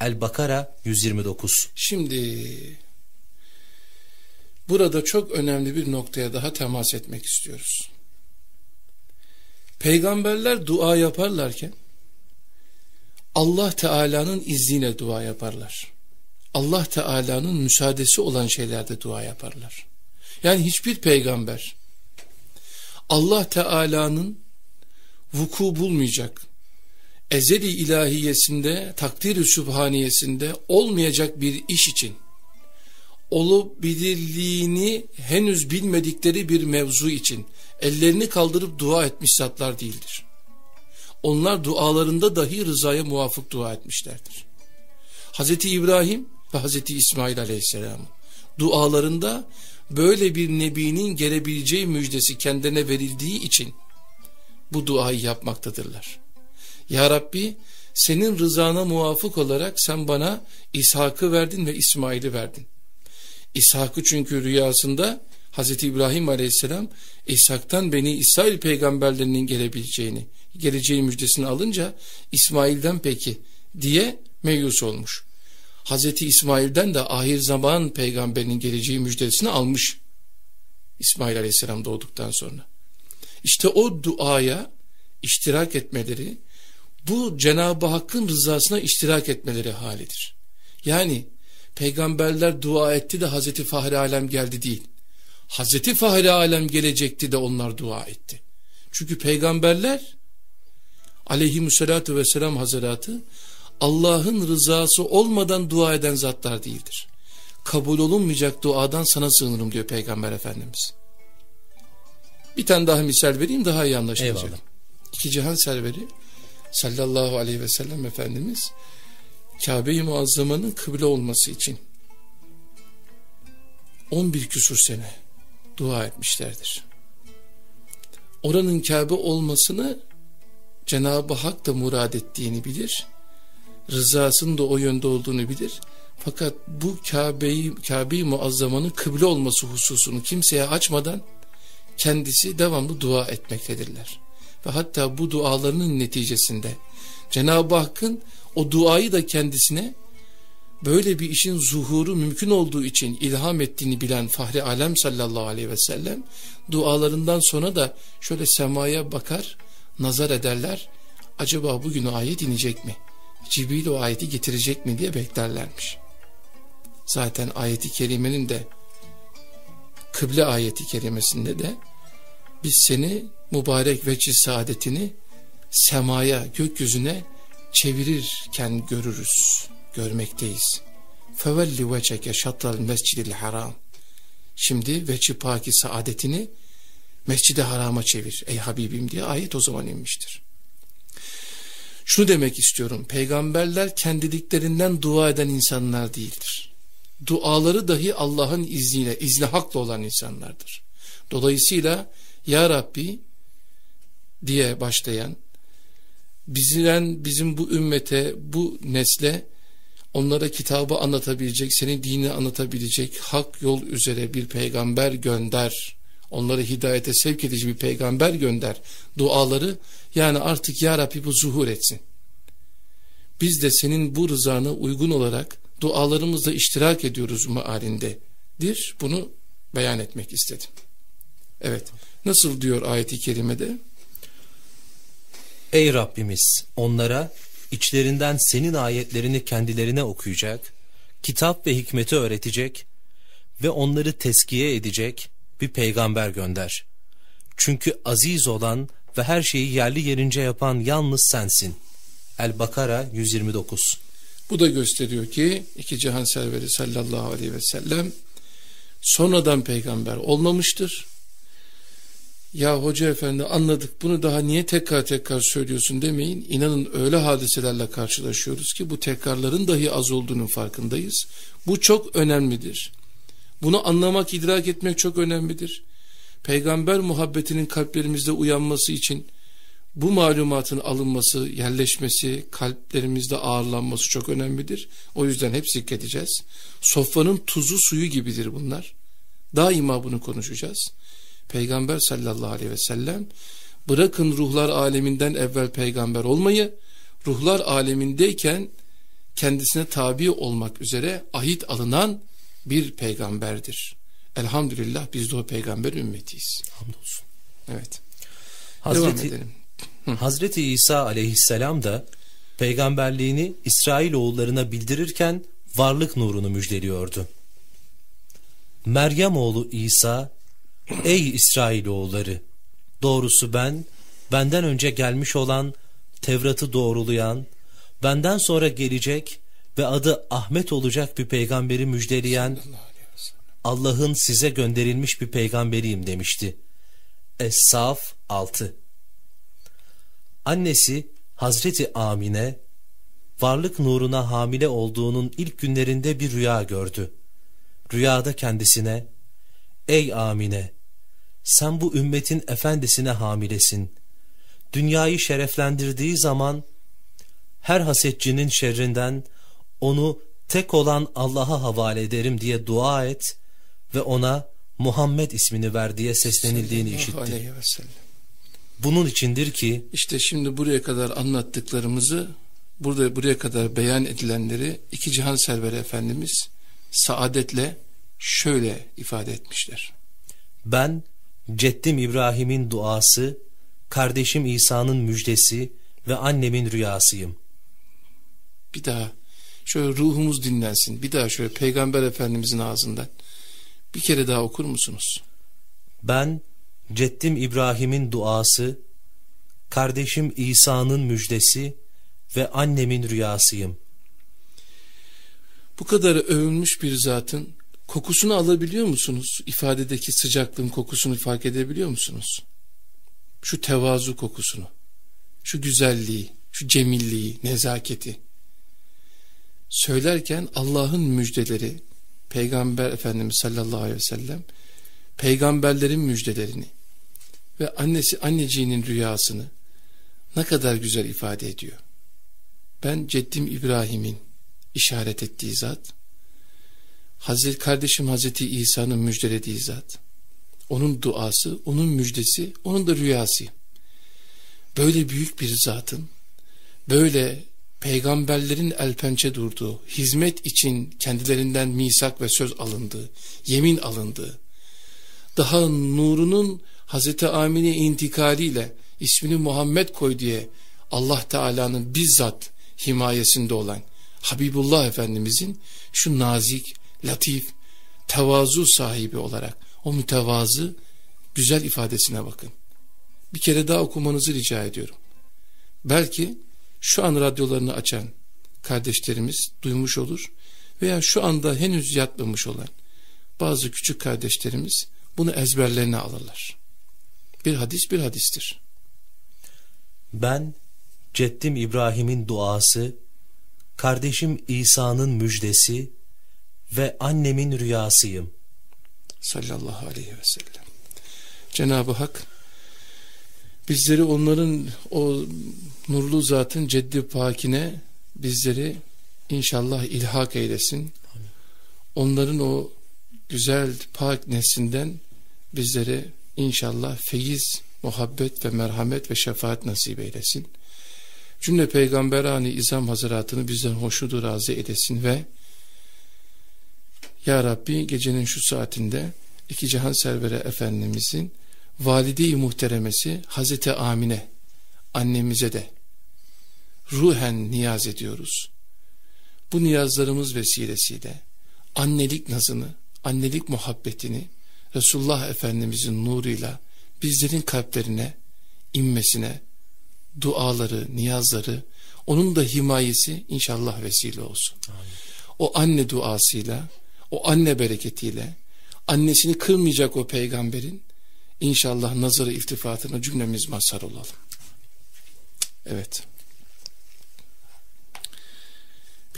El-Bakara 129 Şimdi burada çok önemli bir noktaya daha temas etmek istiyoruz. Peygamberler dua yaparlarken Allah Teala'nın izniyle dua yaparlar. Allah Teala'nın müsaadesi olan şeylerde dua yaparlar. Yani hiçbir peygamber Allah Teala'nın vuku bulmayacak, ezeli ilahiyesinde, takdir-i sübhaniyesinde olmayacak bir iş için olabilirliğini henüz bilmedikleri bir mevzu için ellerini kaldırıp dua etmiş zatlar değildir. Onlar dualarında dahi rızaya muvafık dua etmişlerdir. Hazreti İbrahim ve Hazreti İsmail Aleyhisselam dualarında böyle bir nebinin gelebileceği müjdesi kendine verildiği için bu duayı yapmaktadırlar. Ya Rabbi senin rızana muvafık olarak sen bana İshak'ı verdin ve İsmail'i verdin. İshak'ı çünkü rüyasında Hazreti İbrahim Aleyhisselam İshak'tan beni İsrail peygamberlerinin gelebileceğini, geleceği müjdesini alınca İsmail'den peki diye meyus olmuş. Hazreti İsmail'den de ahir zaman peygamberinin geleceği müjdesini almış. İsmail Aleyhisselam doğduktan sonra. İşte o duaya iştirak etmeleri, bu Cenab-ı Hakk'ın rızasına iştirak etmeleri halidir. Yani peygamberler dua etti de Hazreti Fahri Alem geldi değil. Hazreti Fahri Alem gelecekti de onlar dua etti. Çünkü peygamberler aleyhimussalatu vesselam hazaratı Allah'ın rızası olmadan dua eden zatlar değildir. Kabul olunmayacak duadan sana sığınırım diyor Peygamber Efendimiz. Bir tane daha misal vereyim daha iyi anlaşılacak. Eyvallah. İki cihan serveri sallallahu aleyhi ve sellem Efendimiz Kabe-i Muazzama'nın kıble olması için 11 küsur sene dua etmişlerdir. Oranın Kabe olmasını Cenab-ı Hak da murad ettiğini bilir rızasının da o yönde olduğunu bilir. Fakat bu Kabe'yi Kabe-i Muazzama'nın kıble olması hususunu kimseye açmadan kendisi devamlı dua etmektedirler. Ve hatta bu dualarının neticesinde Cenab-ı Hakk'ın o duayı da kendisine böyle bir işin zuhuru mümkün olduğu için ilham ettiğini bilen Fahri Alem sallallahu aleyhi ve sellem dualarından sonra da şöyle semaya bakar nazar ederler acaba bugün ayet inecek mi? Cibril o ayeti getirecek mi diye beklerlermiş. Zaten ayeti kerimenin de kıble ayeti kerimesinde de biz seni mübarek vecih saadetini semaya, gökyüzüne çevirirken görürüz, görmekteyiz. Fevelli veceke şatral mescidil haram. Şimdi veçi paki saadetini mescide harama çevir ey Habibim diye ayet o zaman inmiştir. Şunu demek istiyorum. Peygamberler kendiliklerinden dua eden insanlar değildir. Duaları dahi Allah'ın izniyle, izni haklı olan insanlardır. Dolayısıyla Ya Rabbi diye başlayan bizden bizim bu ümmete, bu nesle onlara kitabı anlatabilecek, senin dini anlatabilecek hak yol üzere bir peygamber gönder. Onları hidayete sevk edici bir peygamber gönder. Duaları yani artık ya Rabbi bu zuhur etsin. Biz de senin bu rızana uygun olarak dualarımızla iştirak ediyoruz mealindedir. Bunu beyan etmek istedim. Evet. Nasıl diyor ayeti kerimede? Ey Rabbimiz onlara içlerinden senin ayetlerini kendilerine okuyacak, kitap ve hikmeti öğretecek ve onları teskiye edecek bir peygamber gönder. Çünkü aziz olan ve her şeyi yerli yerince yapan yalnız sensin. El-Bakara 129 Bu da gösteriyor ki iki cihan serveri sallallahu aleyhi ve sellem sonradan peygamber olmamıştır. Ya hoca efendi anladık bunu daha niye tekrar tekrar söylüyorsun demeyin. İnanın öyle hadiselerle karşılaşıyoruz ki bu tekrarların dahi az olduğunun farkındayız. Bu çok önemlidir. Bunu anlamak, idrak etmek çok önemlidir. Peygamber muhabbetinin kalplerimizde uyanması için bu malumatın alınması, yerleşmesi, kalplerimizde ağırlanması çok önemlidir. O yüzden hep zikredeceğiz. Sofranın tuzu suyu gibidir bunlar. Daima bunu konuşacağız. Peygamber sallallahu aleyhi ve sellem bırakın ruhlar aleminden evvel peygamber olmayı, ruhlar alemindeyken kendisine tabi olmak üzere ahit alınan bir peygamberdir. Elhamdülillah biz de o peygamber ümmetiyiz. Hamdolsun. Evet. Hazreti. Hazreti İsa aleyhisselam da peygamberliğini İsrail oğullarına bildirirken varlık nurunu müjdeliyordu. Meryem oğlu İsa, ey İsrailoğulları, doğrusu ben, benden önce gelmiş olan, Tevrat'ı doğrulayan, benden sonra gelecek ve adı Ahmet olacak bir peygamberi müjdeleyen, Allah'ın size gönderilmiş bir peygamberiyim demişti. Es-Saf 6 Annesi Hazreti Amine, varlık nuruna hamile olduğunun ilk günlerinde bir rüya gördü. Rüyada kendisine, Ey Amine! Sen bu ümmetin efendisine hamilesin. Dünyayı şereflendirdiği zaman, her hasetçinin şerrinden onu tek olan Allah'a havale ederim diye dua et ve ona Muhammed ismini ver diye seslenildiğini işitti. Bunun içindir ki işte şimdi buraya kadar anlattıklarımızı burada buraya kadar beyan edilenleri iki cihan serveri efendimiz saadetle şöyle ifade etmişler. Ben ceddim İbrahim'in duası, kardeşim İsa'nın müjdesi ve annemin rüyasıyım. Bir daha şöyle ruhumuz dinlensin. Bir daha şöyle Peygamber Efendimizin ağzından bir kere daha okur musunuz? Ben ceddim İbrahim'in duası, kardeşim İsa'nın müjdesi ve annemin rüyasıyım. Bu kadar övülmüş bir zatın kokusunu alabiliyor musunuz? İfadedeki sıcaklığın kokusunu fark edebiliyor musunuz? Şu tevazu kokusunu, şu güzelliği, şu cemilliği, nezaketi. Söylerken Allah'ın müjdeleri, Peygamber Efendimiz sallallahu aleyhi ve sellem, peygamberlerin müjdelerini ve annesi anneciğinin rüyasını ne kadar güzel ifade ediyor. Ben ceddim İbrahim'in işaret ettiği zat, Hazreti kardeşim Hazreti İsa'nın müjdelediği zat, onun duası, onun müjdesi, onun da rüyası. Böyle büyük bir zatın, böyle peygamberlerin el pençe durduğu, hizmet için kendilerinden misak ve söz alındığı, yemin alındığı, daha nurunun Hazreti Amine intikaliyle ismini Muhammed koy diye Allah Teala'nın bizzat himayesinde olan Habibullah Efendimizin şu nazik, latif, tevazu sahibi olarak o mütevazı güzel ifadesine bakın. Bir kere daha okumanızı rica ediyorum. Belki şu an radyolarını açan kardeşlerimiz duymuş olur veya şu anda henüz yatmamış olan bazı küçük kardeşlerimiz bunu ezberlerine alırlar. Bir hadis bir hadistir. Ben ceddim İbrahim'in duası, kardeşim İsa'nın müjdesi ve annemin rüyasıyım. Sallallahu aleyhi ve sellem. Cenab-ı Hak bizleri onların o nurlu zatın ceddi pakine bizleri inşallah ilhak eylesin. Onların o güzel pak neslinden bizlere inşallah feyiz, muhabbet ve merhamet ve şefaat nasip eylesin. Cümle peygamberani izam hazıratını bizden hoşnudur razı edesin ve Ya Rabbi gecenin şu saatinde iki cihan servere efendimizin valide-i muhteremesi Hazreti Amine annemize de ruhen niyaz ediyoruz. Bu niyazlarımız vesilesiyle annelik nazını, annelik muhabbetini Resulullah Efendimizin nuruyla bizlerin kalplerine inmesine duaları, niyazları, onun da himayesi inşallah vesile olsun. Amin. O anne duasıyla, o anne bereketiyle, annesini kırmayacak o peygamberin inşallah nazarı iltifatına cümlemiz mazhar olalım. Evet.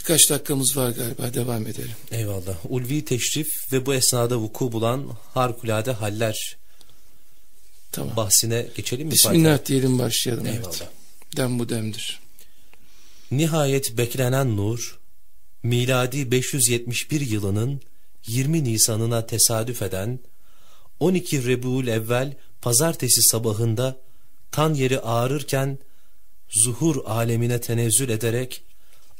Birkaç dakikamız var galiba devam edelim. Eyvallah. Ulvi teşrif ve bu esnada vuku bulan harikulade haller tamam. bahsine geçelim mi? Bismillah Fatih? diyelim başlayalım. Eyvallah. Evet. Dem bu demdir. Nihayet beklenen nur, miladi 571 yılının 20 Nisan'ına tesadüf eden 12 Rebul evvel pazartesi sabahında tan yeri ağrırken zuhur alemine tenezzül ederek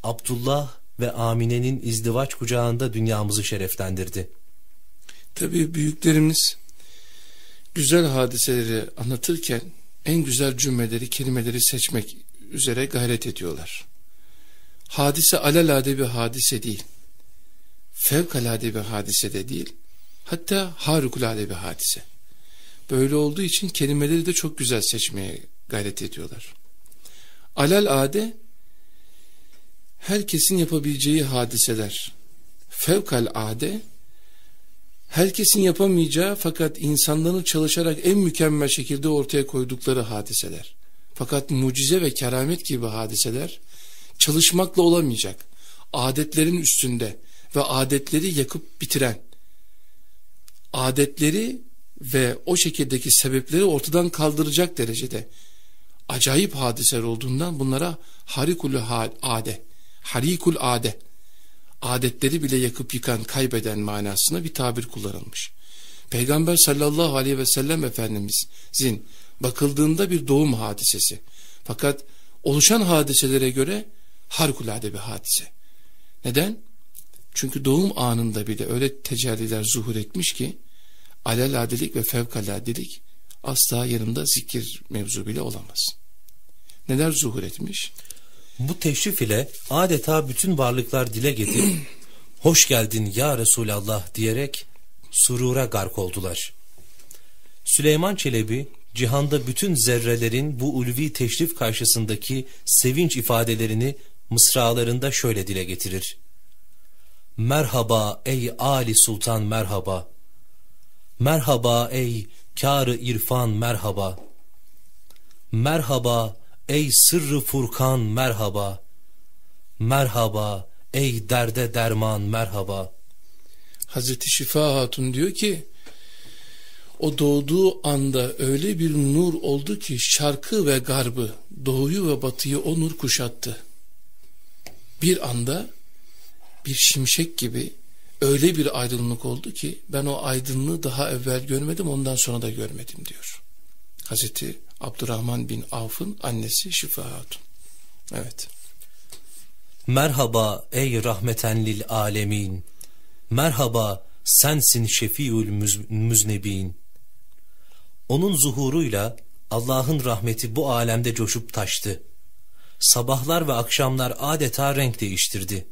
Abdullah ve Amine'nin izdivaç kucağında dünyamızı şereflendirdi. Tabi büyüklerimiz güzel hadiseleri anlatırken en güzel cümleleri, kelimeleri seçmek üzere gayret ediyorlar. Hadise alelade bir hadise değil. fevkalade bir hadise de değil. Hatta harikulade bir hadise. Böyle olduğu için kelimeleri de çok güzel seçmeye gayret ediyorlar. Alal ade herkesin yapabileceği hadiseler. Fevkal ade herkesin yapamayacağı fakat insanların çalışarak en mükemmel şekilde ortaya koydukları hadiseler. Fakat mucize ve keramet gibi hadiseler çalışmakla olamayacak. Adetlerin üstünde ve adetleri yakıp bitiren, adetleri ve o şekildeki sebepleri ortadan kaldıracak derecede acayip hadiseler olduğundan bunlara harikul ade, harikul ade, adetleri bile yakıp yıkan, kaybeden manasına bir tabir kullanılmış. Peygamber sallallahu aleyhi ve sellem Efendimizin bakıldığında bir doğum hadisesi. Fakat oluşan hadiselere göre harikulade bir hadise. Neden? Çünkü doğum anında bile öyle tecelliler zuhur etmiş ki aleladelik ve fevkaladelik asla yanında zikir mevzu bile olamaz. Neler zuhur etmiş? Bu teşrif ile adeta bütün varlıklar dile getirip hoş geldin ya Resulallah diyerek surura gark oldular. Süleyman Çelebi cihanda bütün zerrelerin bu ulvi teşrif karşısındaki sevinç ifadelerini mısralarında şöyle dile getirir. Merhaba ey Ali Sultan merhaba. Merhaba ey kârı irfan merhaba. Merhaba ey sırrı furkan merhaba. Merhaba ey derde derman merhaba. Hazreti Şifa Hatun diyor ki o doğduğu anda öyle bir nur oldu ki şarkı ve garbı, doğuyu ve batıyı o nur kuşattı. Bir anda bir şimşek gibi öyle bir aydınlık oldu ki ben o aydınlığı daha evvel görmedim ondan sonra da görmedim diyor. Hazreti Abdurrahman bin Avf'ın annesi Şifa Hatun. Evet. Merhaba ey rahmeten lil alemin. Merhaba sensin şefiül müz müznebin. Onun zuhuruyla Allah'ın rahmeti bu alemde coşup taştı. Sabahlar ve akşamlar adeta renk değiştirdi.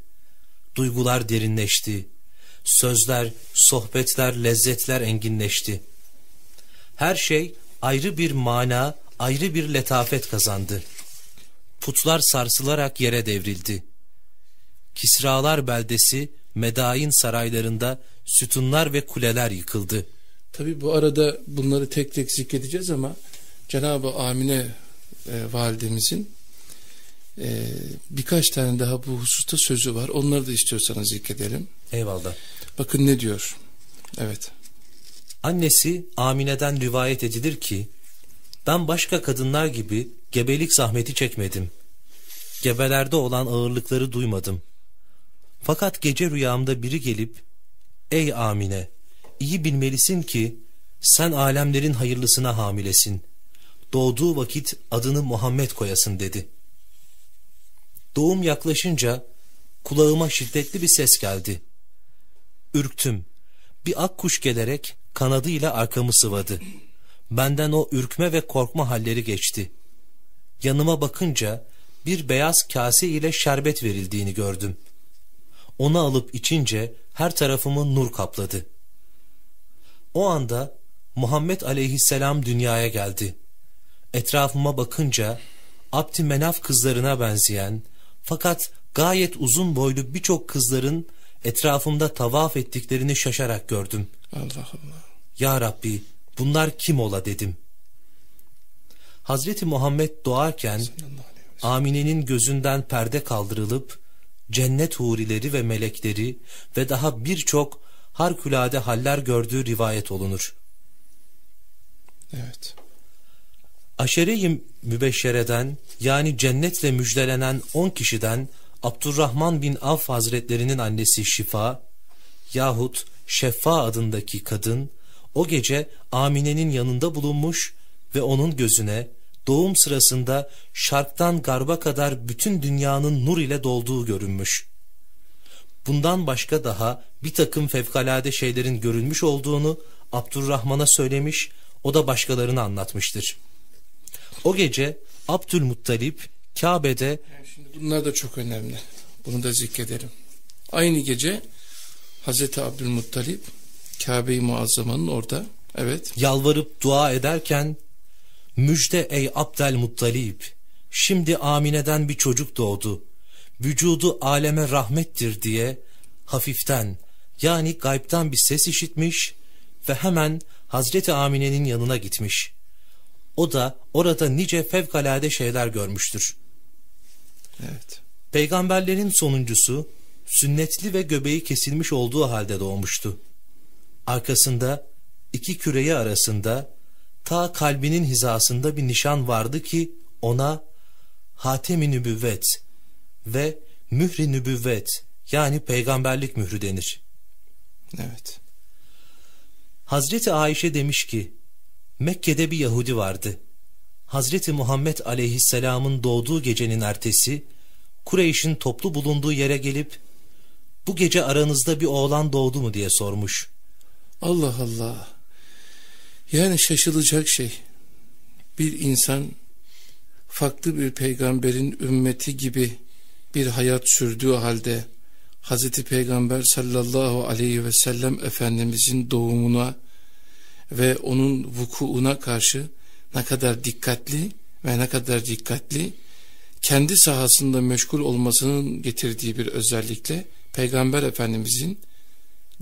Duygular derinleşti. Sözler, sohbetler, lezzetler enginleşti. Her şey ayrı bir mana, ayrı bir letafet kazandı. Putlar sarsılarak yere devrildi. Kisralar beldesi, Medain saraylarında sütunlar ve kuleler yıkıldı.'' Tabi bu arada bunları tek tek zikredeceğiz ama Cenab-ı Amine e, validemizin e, birkaç tane daha bu hususta sözü var. Onları da istiyorsanız zikredelim. Eyvallah. Bakın ne diyor. Evet. Annesi Amine'den rivayet edilir ki ben başka kadınlar gibi gebelik zahmeti çekmedim. Gebelerde olan ağırlıkları duymadım. Fakat gece rüyamda biri gelip ey Amine iyi bilmelisin ki sen alemlerin hayırlısına hamilesin. Doğduğu vakit adını Muhammed koyasın dedi. Doğum yaklaşınca kulağıma şiddetli bir ses geldi. Ürktüm. Bir ak kuş gelerek kanadıyla arkamı sıvadı. Benden o ürkme ve korkma halleri geçti. Yanıma bakınca bir beyaz kase ile şerbet verildiğini gördüm. Onu alıp içince her tarafımı nur kapladı.'' O anda Muhammed aleyhisselam dünyaya geldi. Etrafıma bakınca Abdi Menaf kızlarına benzeyen fakat gayet uzun boylu birçok kızların etrafımda tavaf ettiklerini şaşarak gördüm. Allah Allah. Ya Rabbi bunlar kim ola dedim. Hazreti Muhammed doğarken Amine'nin gözünden perde kaldırılıp cennet hurileri ve melekleri ve daha birçok harikulade haller gördüğü rivayet olunur. Evet. Aşere-i Mübeşşere'den yani cennetle müjdelenen on kişiden Abdurrahman bin Avf hazretlerinin annesi Şifa yahut Şeffa adındaki kadın o gece Amine'nin yanında bulunmuş ve onun gözüne doğum sırasında şarktan garba kadar bütün dünyanın nur ile dolduğu görünmüş bundan başka daha bir takım fevkalade şeylerin görülmüş olduğunu Abdurrahman'a söylemiş, o da başkalarına anlatmıştır. O gece Abdülmuttalip Kabe'de... Yani şimdi bunlar da çok önemli. Bunu da zikredelim. Aynı gece Hazreti Abdülmuttalip Kabe-i Muazzama'nın orada evet yalvarıp dua ederken müjde ey Abdülmuttalip şimdi Amine'den bir çocuk doğdu vücudu aleme rahmettir diye hafiften yani gaybtan bir ses işitmiş ve hemen Hazreti Amine'nin yanına gitmiş. O da orada nice fevkalade şeyler görmüştür. Evet. Peygamberlerin sonuncusu sünnetli ve göbeği kesilmiş olduğu halde doğmuştu. Arkasında iki küreyi arasında ta kalbinin hizasında bir nişan vardı ki ona Hatem-i Nübüvvet ve Mühri Nübüvvet yani peygamberlik mührü denir. Evet. Hazreti Ayşe demiş ki Mekke'de bir Yahudi vardı. Hazreti Muhammed aleyhisselamın doğduğu gecenin ertesi Kureyş'in toplu bulunduğu yere gelip bu gece aranızda bir oğlan doğdu mu diye sormuş. Allah Allah. Yani şaşılacak şey. Bir insan farklı bir peygamberin ümmeti gibi bir hayat sürdüğü halde Hazreti Peygamber sallallahu aleyhi ve sellem Efendimizin doğumuna ve onun vukuuna karşı ne kadar dikkatli ve ne kadar dikkatli kendi sahasında meşgul olmasının getirdiği bir özellikle Peygamber Efendimizin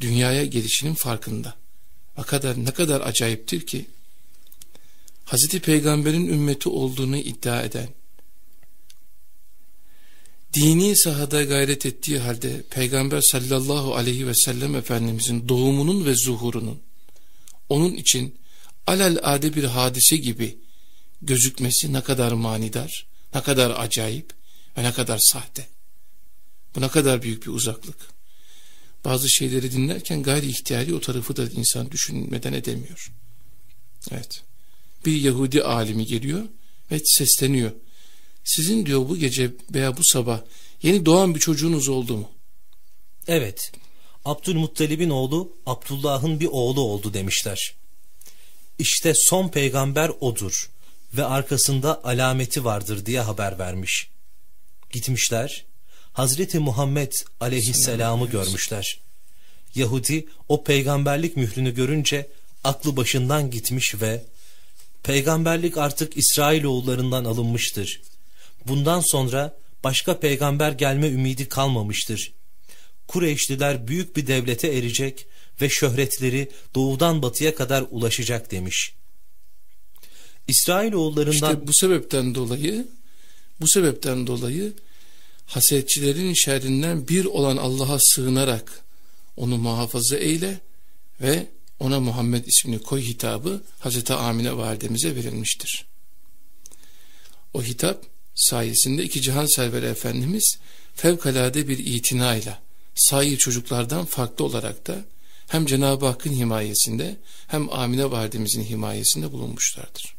dünyaya gelişinin farkında. Ne kadar ne kadar acayiptir ki Hazreti Peygamber'in ümmeti olduğunu iddia eden dini sahada gayret ettiği halde Peygamber sallallahu aleyhi ve sellem Efendimizin doğumunun ve zuhurunun onun için alel ade bir hadise gibi gözükmesi ne kadar manidar, ne kadar acayip ve ne kadar sahte. Bu ne kadar büyük bir uzaklık. Bazı şeyleri dinlerken gayri ihtiyari o tarafı da insan düşünmeden edemiyor. Evet. Bir Yahudi alimi geliyor ve sesleniyor. Sizin diyor bu gece veya bu sabah yeni doğan bir çocuğunuz oldu mu? Evet. Abdülmuttalib'in oğlu Abdullah'ın bir oğlu oldu demişler. İşte son peygamber odur ve arkasında alameti vardır diye haber vermiş. Gitmişler, Hazreti Muhammed aleyhisselamı görmüşler. Yahudi o peygamberlik mührünü görünce aklı başından gitmiş ve peygamberlik artık İsrailoğullarından alınmıştır. Bundan sonra başka peygamber gelme ümidi kalmamıştır. Kureyşliler büyük bir devlete erecek ve şöhretleri doğudan batıya kadar ulaşacak demiş. İsrailoğullarından İşte bu sebepten dolayı bu sebepten dolayı hasetçilerin şerrinden bir olan Allah'a sığınarak onu muhafaza eyle ve ona Muhammed ismini koy hitabı Hazreti Amine validemize verilmiştir. O hitap sayesinde iki cihan serveri Efendimiz fevkalade bir itinayla sahi çocuklardan farklı olarak da hem Cenab-ı Hakk'ın himayesinde hem Amine validemizin himayesinde bulunmuşlardır.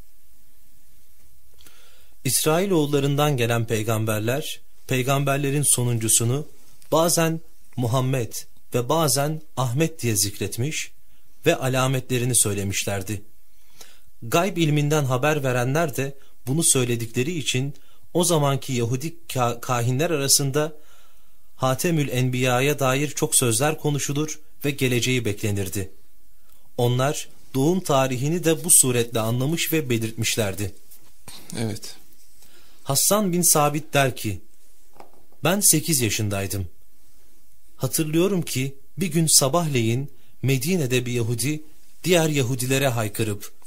İsrailoğullarından gelen peygamberler, peygamberlerin sonuncusunu bazen Muhammed ve bazen Ahmet diye zikretmiş ve alametlerini söylemişlerdi. Gayb ilminden haber verenler de bunu söyledikleri için o zamanki Yahudi kahinler arasında Hatemül Enbiya'ya dair çok sözler konuşulur ve geleceği beklenirdi. Onlar doğum tarihini de bu suretle anlamış ve belirtmişlerdi. Evet. Hassan bin Sabit der ki, ben sekiz yaşındaydım. Hatırlıyorum ki bir gün sabahleyin Medine'de bir Yahudi diğer Yahudilere haykırıp,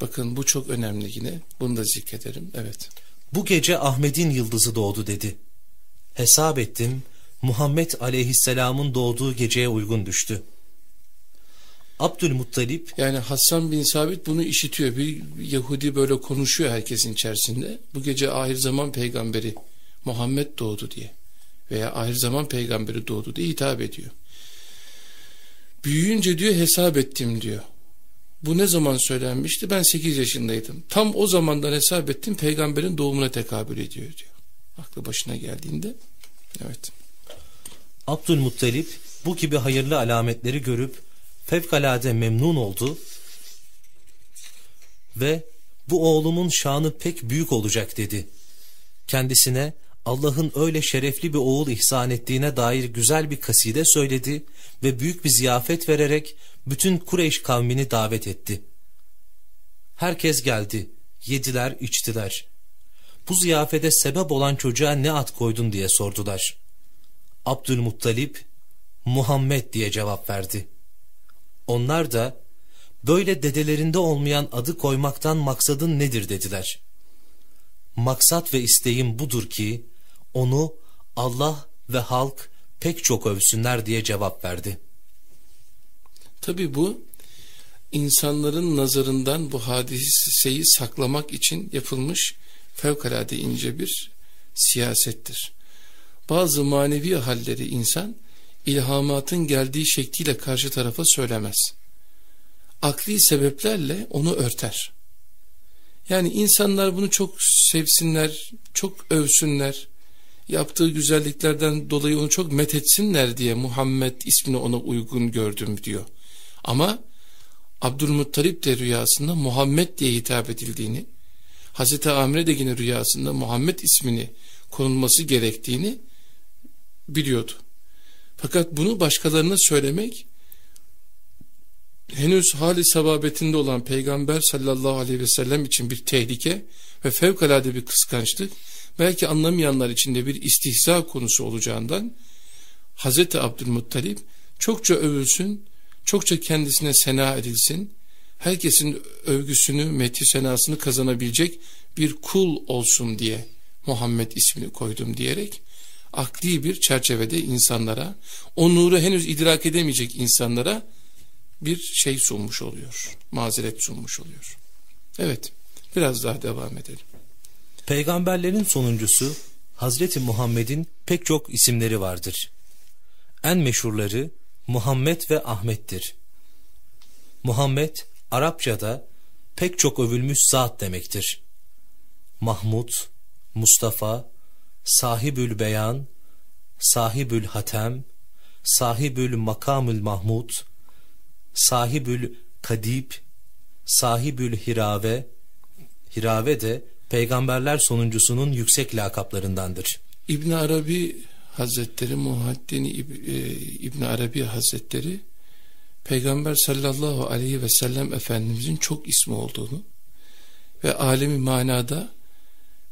Bakın bu çok önemli yine, bunu da zikrederim, evet. Bu gece Ahmet'in yıldızı doğdu dedi. Hesap ettim, Muhammed aleyhisselamın doğduğu geceye uygun düştü. Abdülmuttalip yani Hasan bin Sabit bunu işitiyor. Bir Yahudi böyle konuşuyor herkesin içerisinde. Bu gece ahir zaman peygamberi Muhammed doğdu diye veya ahir zaman peygamberi doğdu diye hitap ediyor. Büyüyünce diyor hesap ettim diyor. Bu ne zaman söylenmişti? Ben 8 yaşındaydım. Tam o zamandan hesap ettim peygamberin doğumuna tekabül ediyor diyor. Aklı başına geldiğinde. Evet. Abdülmuttalip bu gibi hayırlı alametleri görüp fevkalade memnun oldu ve bu oğlumun şanı pek büyük olacak dedi. Kendisine Allah'ın öyle şerefli bir oğul ihsan ettiğine dair güzel bir kaside söyledi ve büyük bir ziyafet vererek bütün Kureyş kavmini davet etti. Herkes geldi, yediler, içtiler. Bu ziyafete sebep olan çocuğa ne at koydun diye sordular. Abdülmuttalip, Muhammed diye cevap verdi. Onlar da, böyle dedelerinde olmayan adı koymaktan maksadın nedir dediler. Maksat ve isteğim budur ki, onu Allah ve halk pek çok övsünler diye cevap verdi. Tabi bu insanların nazarından bu hadiseyi saklamak için yapılmış fevkalade ince bir siyasettir. Bazı manevi halleri insan ilhamatın geldiği şekliyle karşı tarafa söylemez. Akli sebeplerle onu örter. Yani insanlar bunu çok sevsinler, çok övsünler, yaptığı güzelliklerden dolayı onu çok methetsinler diye Muhammed ismini ona uygun gördüm diyor. Ama Abdülmuttalip de rüyasında Muhammed diye hitap edildiğini, Hazreti Amre de yine rüyasında Muhammed ismini konulması gerektiğini biliyordu. Fakat bunu başkalarına söylemek henüz hali sababetinde olan Peygamber sallallahu aleyhi ve sellem için bir tehlike ve fevkalade bir kıskançlık belki anlamayanlar için de bir istihza konusu olacağından Hazreti Abdülmuttalip çokça övülsün, çokça kendisine sena edilsin, herkesin övgüsünü, methi senasını kazanabilecek bir kul olsun diye Muhammed ismini koydum diyerek akli bir çerçevede insanlara, o nuru henüz idrak edemeyecek insanlara bir şey sunmuş oluyor. Mazeret sunmuş oluyor. Evet, biraz daha devam edelim. Peygamberlerin sonuncusu Hazreti Muhammed'in pek çok isimleri vardır. En meşhurları Muhammed ve Ahmet'tir. Muhammed Arapçada pek çok övülmüş zat demektir. Mahmud, Mustafa, Sahibül Beyan, Sahibül Hatem, Sahibül Makamül Mahmud, Sahibül Kadib, Sahibül Hirave, Hirave de peygamberler sonuncusunun yüksek lakaplarındandır. İbn Arabi Hazretleri Muhaddini e, İbn Arabi Hazretleri Peygamber sallallahu aleyhi ve sellem Efendimizin çok ismi olduğunu ve alemi manada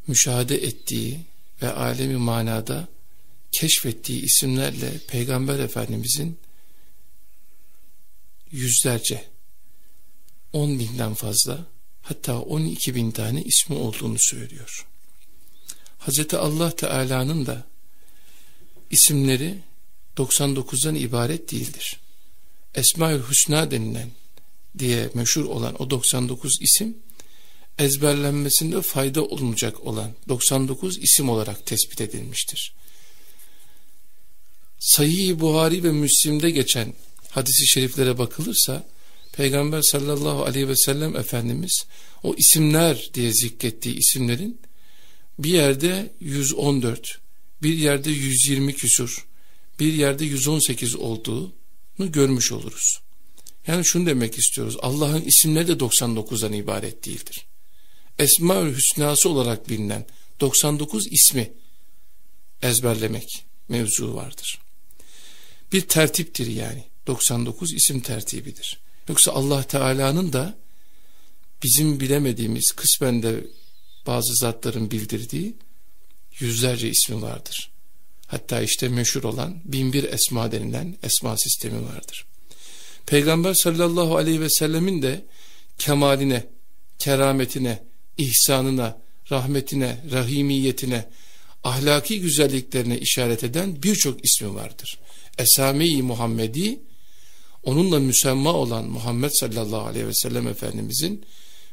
müşahede ettiği ve alemi manada keşfettiği isimlerle Peygamber Efendimizin yüzlerce, on binden fazla hatta on iki bin tane ismi olduğunu söylüyor. Hazreti Allah Teala'nın da isimleri 99'dan ibaret değildir. Esmaül Hüsna denilen diye meşhur olan o 99 isim ezberlenmesinde fayda olmayacak olan 99 isim olarak tespit edilmiştir. Sahih-i Buhari ve Müslim'de geçen hadisi şeriflere bakılırsa Peygamber sallallahu aleyhi ve sellem Efendimiz o isimler diye zikrettiği isimlerin bir yerde 114, bir yerde 120 küsur, bir yerde 118 olduğunu görmüş oluruz. Yani şunu demek istiyoruz. Allah'ın isimleri de 99'dan ibaret değildir. Esma-ül Hüsnası olarak bilinen 99 ismi ezberlemek mevzu vardır. Bir tertiptir yani. 99 isim tertibidir. Yoksa Allah Teala'nın da bizim bilemediğimiz kısmen de bazı zatların bildirdiği yüzlerce ismi vardır. Hatta işte meşhur olan binbir esma denilen esma sistemi vardır. Peygamber sallallahu aleyhi ve sellemin de kemaline, kerametine, ihsanına, rahmetine, rahimiyetine, ahlaki güzelliklerine işaret eden birçok ismi vardır. Esame-i Muhammedi onunla müsemma olan Muhammed sallallahu aleyhi ve sellem Efendimizin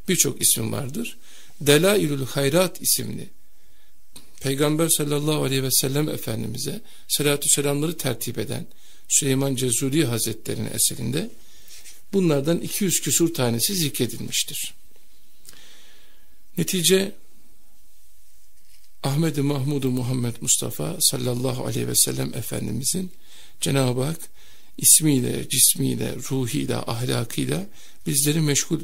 birçok ismi vardır. Delailül Hayrat isimli Peygamber sallallahu aleyhi ve sellem Efendimiz'e salatü selamları tertip eden Süleyman Cezuri Hazretleri'nin eserinde bunlardan 200 küsur tanesi zikredilmiştir. Netice Ahmet-i Mahmud Muhammed Mustafa sallallahu aleyhi ve sellem Efendimizin Cenab-ı Hak ismiyle, cismiyle, ruhiyle, ahlakıyla bizleri meşgul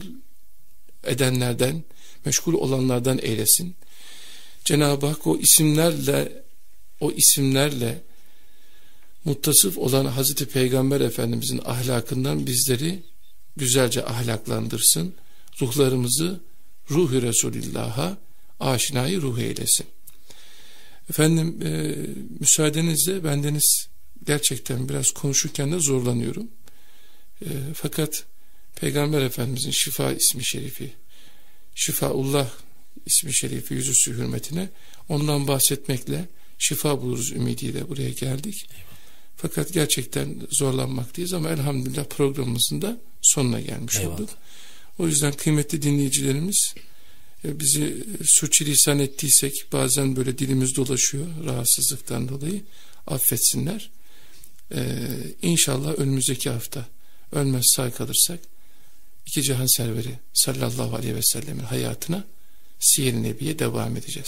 edenlerden, meşgul olanlardan eylesin. Cenab-ı Hak o isimlerle o isimlerle muttasıf olan Hazreti Peygamber Efendimizin ahlakından bizleri güzelce ahlaklandırsın. Ruhlarımızı ruhu Resulillah'a aşinayı ruh eylesin. Efendim e, müsaadenizle bendeniz gerçekten biraz konuşurken de zorlanıyorum. E, fakat Peygamber Efendimizin şifa ismi şerifi, şifaullah ismi şerifi yüzüsü hürmetine ondan bahsetmekle şifa buluruz ümidiyle buraya geldik. Fakat gerçekten zorlanmaktayız ama elhamdülillah programımızın da sonuna gelmiş Eyvallah. olduk. O yüzden kıymetli dinleyicilerimiz e, bizi sürçülisan ettiysek bazen böyle dilimiz dolaşıyor rahatsızlıktan dolayı affetsinler. Ee, inşallah önümüzdeki hafta ölmez sağ kalırsak iki cihan serveri sallallahu aleyhi ve sellemin hayatına siyer-i nebiye devam edeceğiz.